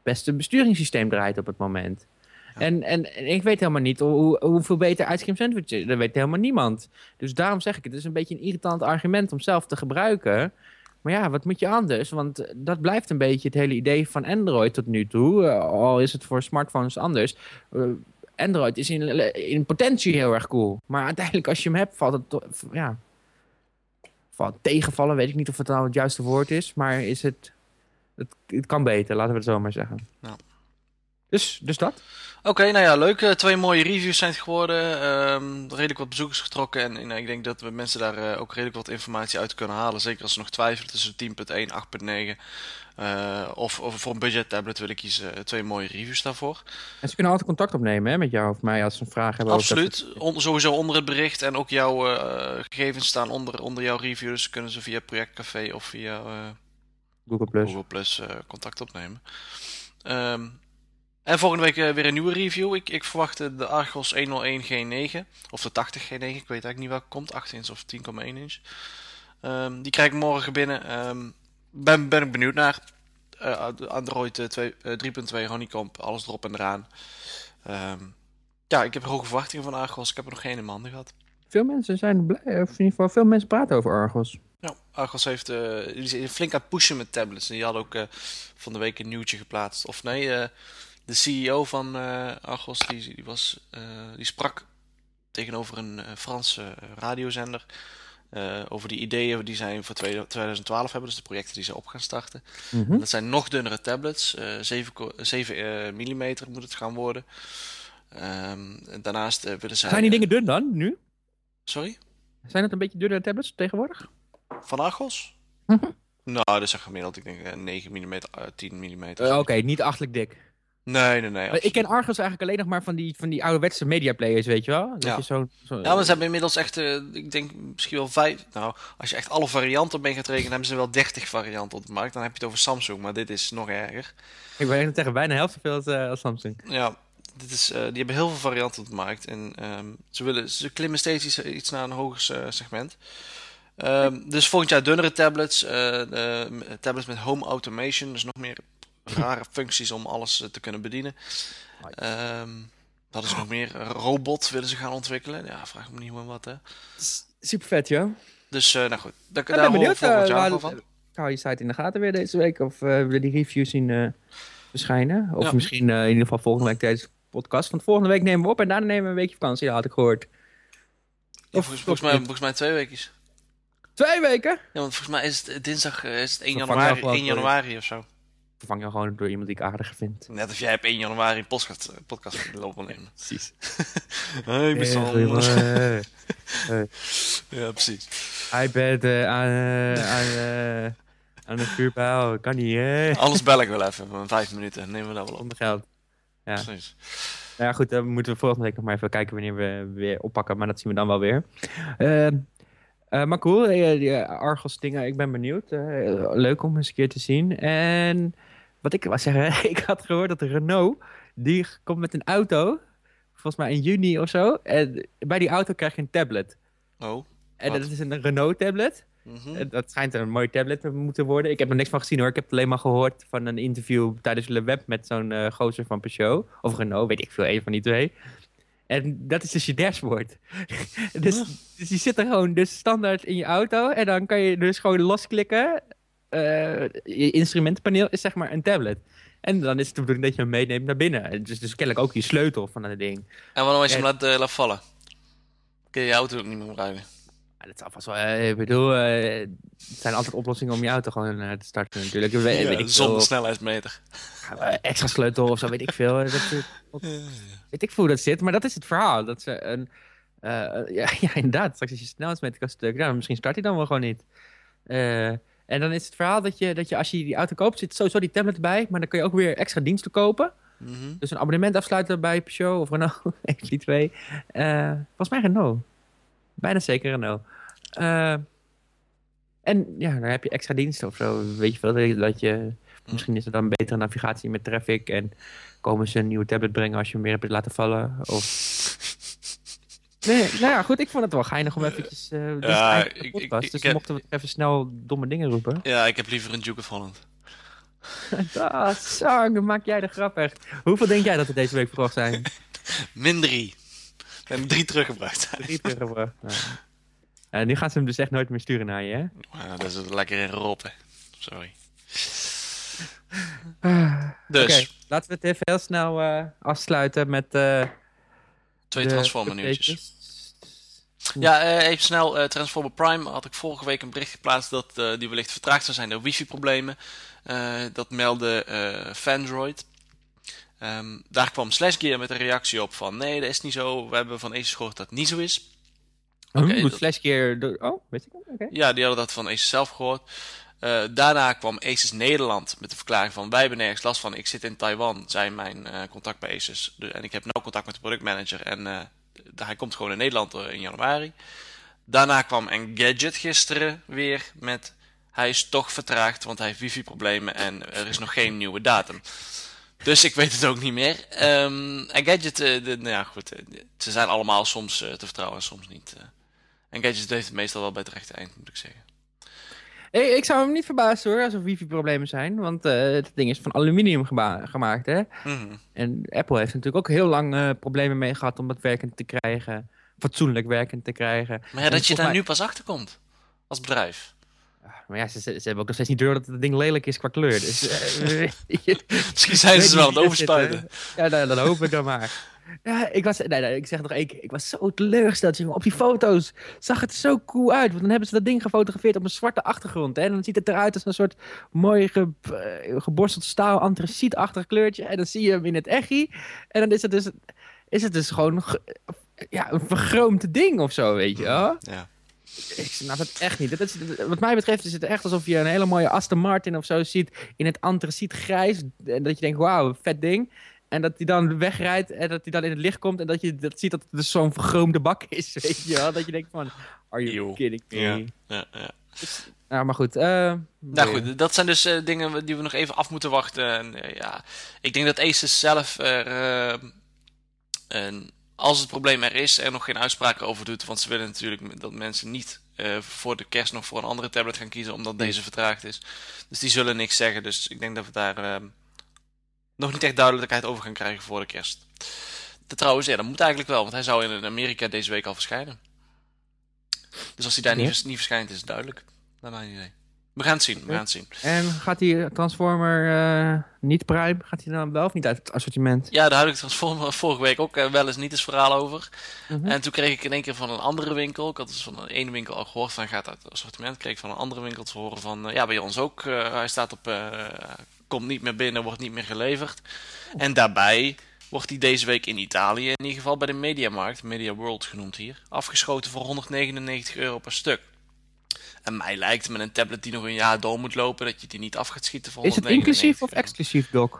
beste besturingssysteem draait op het moment. Ja. En, en, ik weet helemaal niet hoe, hoeveel beter ice cream sandwich is. Dat weet helemaal niemand. Dus daarom zeg ik, het is een beetje een irritant argument om zelf te gebruiken. Maar ja, wat moet je anders? Want eh, dat blijft een beetje het hele idee van Android tot nu toe. Uh, al is het voor smartphones anders. Uh, Android is in, in potentie heel erg cool. Maar uiteindelijk als je hem hebt, valt het... Ja, valt tegenvallen, weet ik niet of het nou het juiste woord is. Maar is het... Het, het kan beter, laten we het zo maar zeggen. Ja. Dus, dus dat. Oké, nou ja, leuk. Uh, twee mooie reviews zijn het geworden. Um, redelijk wat bezoekers getrokken. En, en ik denk dat we mensen daar uh, ook redelijk wat informatie uit kunnen halen. Zeker als ze nog twijfelen tussen 10.1, 8.9. Uh, of, of voor een budget tablet wil ik kiezen. twee mooie reviews daarvoor. En ze kunnen altijd contact opnemen hè, met jou of mij als ze een vraag hebben. Absoluut. On, sowieso onder het bericht. En ook jouw gegevens staan onder, onder jouw review. Dus kunnen ze via Projectcafé of via Google Plus, Google Plus contact opnemen. Um, en volgende week uh, weer een nieuwe review. Ik, ik verwacht de Argos 101 G9. Of de 80 G9. Ik weet eigenlijk niet welke komt. 8 inch of 10,1 inch. Um, die krijg ik morgen binnen. Um, ben, ben ik benieuwd naar. Uh, Android uh, 3.2 Honeycomb. Alles erop en eraan. Um, ja, ik heb hoge verwachtingen van Argos. Ik heb er nog geen in mijn handen gehad. Veel mensen zijn blij. Of in ieder geval veel mensen praten over Argos. Ja, Argos heeft die flink aan het pushen met tablets. En die hadden ook van de week een nieuwtje geplaatst. Of nee, de CEO van uh, Argos, die, die, was, uh, die sprak tegenover een uh, Franse radiozender eh, over die ideeën die zijn voor 2012 hebben, dus de projecten die ze op gaan starten. Mhm. Dat zijn nog dunnere tablets, eh 7, ko- 7 eh, mm moet het gaan worden. Ehm, en daarnaast eh, willen zij... Zijn die dingen dun dan, nu? Sorry? Zijn het een beetje dunnere tablets tegenwoordig? Van Argos? Mhm. Nou, dat is gemiddeld. Ik denk eh, 9 mm, eh, 10 mm. Eh, Oké, niet achtelijk dik. Nee, nee, nee. Ik ken Argos eigenlijk alleen nog maar van die, van die ouderwetse mediaplayers, weet je wel? Dat Ja. je zo, zo, Ja, maar ze hebben inmiddels echt, eh, ik denk misschien wel vijf. Nou, als je echt alle varianten mee gaat rekenen, hebben ze wel 30 varianten op de markt. Dan heb je het over Samsung, maar dit is nog erger. Ik ben tegen bijna de helft zoveel als, eh, als Samsung. Ja, dit is, eh, die hebben heel veel varianten op de markt. En ehm, ze, willen, ze klimmen steeds iets, iets naar een hoger segment. Ehm, dus volgend jaar dunnere tablets, tablets met home automation, dus nog meer rare functies om alles eh, te kunnen bedienen. Ehm, dat is nog meer. Robot willen ze gaan ontwikkelen. Ja, vraag me niet hoe en wat, hè. Super vet, joh. Dus, eh, nou goed. Ben daar we benieuwd. volgend eh, jaar wel van. hou je site in de gaten weer deze week? Of eh, willen die reviews zien verschijnen? Of Ja. misschien in ieder geval volgende week tijdens de podcast. Want volgende week nemen we op en daarna nemen we een weekje vakantie, had ik gehoord. Ja, Of- volgens, volgens, mij, volgens mij twee weken. Twee weken? Ja, want volgens mij is het dinsdag is het 1 Vervang januari, jou gewoon 1 voor- januari of zo. Vervang je gewoon door iemand die ik aardiger vind. Net als jij op 1 januari een podcast, eh, podcast lopen nemen. Precies. Hey, Sander. eh, Ja, precies. Hij bent eh, aan, eh, aan, eh, aan de vuurpijl. Kan niet, hè? Anders bel ik wel even, van vijf minuten. Nemen we dat wel op. Zonder geld. Ja. Precies. Nou ja, goed, dan moeten we volgende week nog maar even kijken wanneer we weer oppakken. Maar dat zien we dan wel weer. Eh, eh, maar cool, die Argos dingen, ik ben benieuwd. Eh, leuk om eens een keer te zien. En wat ik wou zeggen, ik had gehoord dat Renault, die komt met een auto, volgens mij in juni of zo. En bij die auto krijg je een tablet. Oh. En Wat? dat is een Renault tablet. Mhm. Dat schijnt een mooi tablet te moeten worden. Ik heb er niks van gezien hoor. Ik heb het alleen maar gehoord van een interview tijdens Le Web met zo'n eh gozer van Peugeot. Of Renault, weet ik veel, een van die twee. En dat is dus je dashboard. dus, dus die zit er gewoon dus standaard in je auto. En dan kan je dus gewoon losklikken. Eh, je instrumentenpaneel is zeg maar een tablet. En dan is het de bedoeling dat je hem meeneemt naar binnen. Dus, dus kennelijk ook je sleutel van dat ding. En waarom als je hem laat, eh, laat vallen? Kun je je auto ook niet meer gebruiken. Ja, dat zal vast wel, eh, ik bedoel, eh, het zijn altijd oplossingen om je auto gewoon eh, te starten natuurlijk. We- weet, ik zonder snelheidsmeter. extra sleutel of zo, weet ik veel. Dat, wat- weet ik hoe dat zit, maar dat is het verhaal. Dat ze een, ja, ja, inderdaad, straks als je snelheidsmeter kan stuk, nou, misschien start hij dan wel gewoon niet. Eh, en dan is het verhaal dat je, dat je als je die auto koopt, zit sowieso die tablet bij, maar dan kun je ook weer extra diensten kopen. Mhm. Dus een abonnement afsluiten bij Peugeot of Renault, een van die twee. Eh, volgens mij Renault. Bijna zeker Renault. Eh, en ja, dan heb je extra diensten of zo. Weet je veel, dat- dat je... Misschien is er dan betere navigatie met traffic en komen ze een nieuwe tablet brengen als je hem weer hebt laten vallen. Of... Nee, nou ja, goed, ik vond het wel geinig om eventjes... eh is Ja, de ik- ik- ik dus heb- mochten we even snel domme dingen roepen. Ja, ik heb liever een Duke of Holland. Ah, dan maak jij de grap echt. Hoeveel denk jij dat er deze week verkocht zijn? Min 3. We hebben drie teruggebracht. Drie teruggebracht. Nou. Ja, nu gaan ze hem dus echt nooit meer sturen naar je, hè? Ja, dat is het lekker in roppen. Sorry. Ah, Dus, Oké, laten we het even heel snel eh, afsluiten met... twee Transformer nieuwtjes. Ja, eh, even snel. eh, Transformer Prime had ik vorige week een bericht geplaatst dat eh, die wellicht vertraagd zou zijn door wifi-problemen. Dat meldde Fandroid. Ehm, daar kwam Slashgear met een reactie op van nee, dat is niet zo. We hebben van Asus gehoord dat het niet zo is. Oké, moet dat- Slash keer... door- Oh, weet ik? Oké. Ja, die hadden dat van Asus zelf gehoord. Eh, daarna kwam Asus Nederland met de verklaring van wij hebben nergens last van. Ik zit in Taiwan, zijn mijn eh, contact bij Asus. De- en ik heb nauw contact met de productmanager. En eh, hij komt gewoon in Nederland in januari. Daarna kwam Engadget gisteren weer met hij is toch vertraagd, want hij heeft wifi-problemen en er is nog geen nieuwe datum. Dus ik weet het ook niet meer. Ehm Engadget, de, nou ja goed, ze zijn allemaal soms te vertrouwen en soms niet. Engadget heeft het meestal wel bij het rechte eind, moet ik zeggen. Hey, ik zou hem niet verbazen hoor, als er wifi-problemen zijn. Want eh, het ding is van aluminium gema- gemaakt, hè? Mhm. En Apple heeft natuurlijk ook heel lang eh, problemen mee gehad om dat werkend te krijgen. Fatsoenlijk werkend te krijgen. Maar ja, dat je daar mij- nu pas achter komt. Als bedrijf. Maar ja, ze, ze, hebben ook nog steeds niet door dat het ding lelijk is qua kleur. Dus, eh, Misschien zijn ze wel aan het er overspuiten. Ja, dan, dan hoop ik dan maar. Ja, ik was, nee, nee, ik zeg nog één keer, ik was zo teleurgesteld. jongen. Op die foto's zag het zo cool uit. Want dan hebben ze dat ding gefotografeerd op een zwarte achtergrond. Hè? En dan ziet het eruit als een soort mooi ge, eh, geborsteld staal, antracietachtig kleurtje. En dan zie je hem in het echi. En dan is het dus, is het dus gewoon ge- ja, een vergroomd ding of zo, weet je wel. Ja. Ik snap het echt niet. Dat is, wat mij betreft is het echt alsof je een hele mooie Aston Martin of zo ziet in het antraciet grijs. En dat je denkt, wauw, vet ding. En dat die dan wegrijdt en dat die dan in het licht komt. En dat je dat ziet dat het dus zo'n vergroomde bak is, weet je wel. Dat je denkt van, are you Eeuw. kidding me? Ja. Ja, ja. Nou, maar goed. eh, Nou goed, dat zijn dus eh, dingen die we nog even af moeten wachten. En, eh, ja, ik denk dat Asus zelf er, en als het probleem er is, er nog geen uitspraken over doet. Want ze willen natuurlijk dat mensen niet eh, voor de kerst nog voor een andere tablet gaan kiezen, omdat deze vertraagd is. Dus die zullen niks zeggen. Dus ik denk dat we daar eh, nog niet echt duidelijkheid over gaan krijgen voor de kerst. De, trouwens, ja, dat moet eigenlijk wel, want hij zou in Amerika deze week al verschijnen. Dus als hij daar Ja. niet, niet verschijnt, is het duidelijk. Naar mijn idee. We gaan het zien, we gaan het zien. En gaat die Transformer eh, niet Prime, gaat hij dan wel of niet uit het assortiment? Ja, daar had ik Transformer vorige week ook eh, wel eens niet eens verhaal over. Mhm. En toen kreeg ik in één keer van een andere winkel, ik had dus van een ene winkel al gehoord van gaat uit het assortiment, kreeg ik van een andere winkel te horen van, eh, ja bij ons ook, hij staat op, komt niet meer binnen, wordt niet meer geleverd. En daarbij wordt hij deze week in Italië, in ieder geval bij de Mediamarkt, Media World genoemd hier, afgeschoten voor 199 euro per stuk. En mij lijkt met een tablet die nog een jaar door moet lopen, dat je die niet af gaat schieten voor Is het 199 inclusief of exclusief, Doc?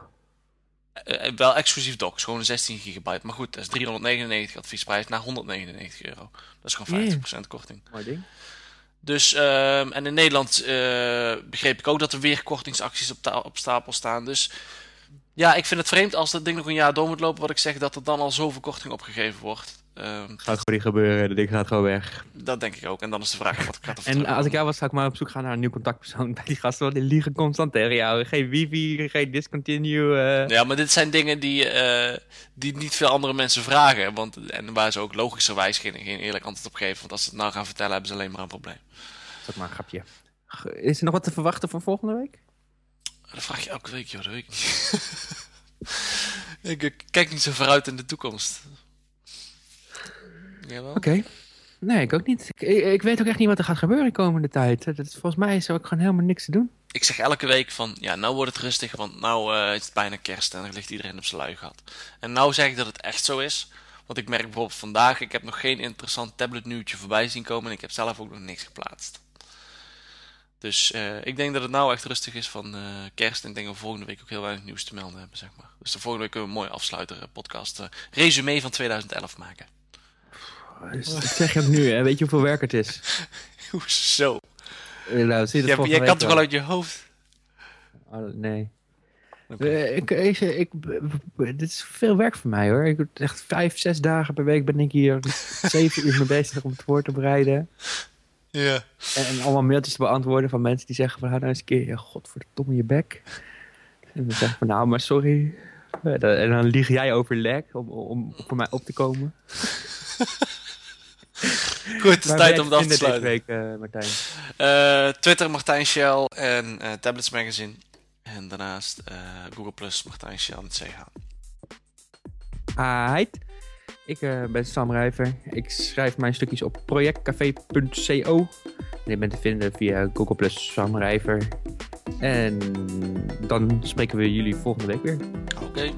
Eh, eh, wel exclusief docs, gewoon een 16 gigabyte. Maar goed, dat is 399 adviesprijs naar 199 euro. Dat is gewoon 50% korting. Mooi ding. Dus, ehm, en in Nederland eh, begreep ik ook dat er weer kortingsacties op, op stapel staan. Dus ja, ik vind het vreemd als dat ding nog een jaar door moet lopen, wat ik zeg, dat er dan al zoveel korting opgegeven wordt. Ehm, Gaat gewoon niet gebeuren, dat ding gaat gewoon weg. dat denk ik ook. En dan is de vraag wat gaat er En als ik jou was, zou ik maar op zoek gaan naar een nieuw contactpersoon bij die gasten. Want die liegen constant tegen jou. Geen wifi, geen discontinue. eh. Ja, maar dit zijn dingen die, eh, die niet veel andere mensen vragen. Want, en waar ze ook logischerwijs geen, geen eerlijk antwoord op geven. Want als ze het nou gaan vertellen, hebben ze alleen maar een probleem. Dat is maar een grapje. Is er nog wat te verwachten voor volgende week? Dat vraag je elke week, joh. Dat weet ik niet. ik kijk niet zo vooruit in de toekomst. Oké. Nee, ik ook niet. Ik, ik, weet ook echt niet wat er gaat gebeuren de komende tijd. Dat is, volgens mij is er ook gewoon helemaal niks te doen. Ik zeg elke week van, ja, nou wordt het rustig, want nou eh, is het bijna kerst en dan ligt iedereen op zijn lui gehad. En nou zeg ik dat het echt zo is. Want ik merk bijvoorbeeld vandaag, ik heb nog geen interessant tablet nieuwtje voorbij zien komen en ik heb zelf ook nog niks geplaatst. Dus eh, ik denk dat het nou echt rustig is van eh, kerst en ik denk dat we volgende week ook heel weinig nieuws te melden hebben, zeg maar. Dus de volgende week kunnen we een mooi afsluiter eh, podcast, eh, resume van 2011 maken. Dus dat zeg je ook nu, hè? Weet je hoeveel werk het is? Hoezo? Nou, zie je Ja, jij kan toch wel uit je hoofd? Oh, nee. Ik, ik, ik, dit is veel werk voor mij hoor. Ik doe echt vijf, zes dagen per week ben ik hier zeven uur mee bezig om het voor te bereiden. Ja. En, en allemaal mailtjes te beantwoorden van mensen die zeggen van hou nou eens een keer, ja, godverdomme je bek. En dan zeg ik van nou, maar sorry. Eh, En dan lieg jij over lek om, om voor mij op te komen. Goed, het is tijd om het af te sluiten. Week, Martijn. Eh, Twitter Martijn Shell en Tablets Magazine. En daarnaast Google Plus Martijn Shell met CH. Heid. Ik eh, ben Sam Rijver. Ik schrijf mijn stukjes op projectcafé.co. En ik ben te vinden via Google Plus Sam Rijver. En dan spreken we jullie volgende week weer. Oké.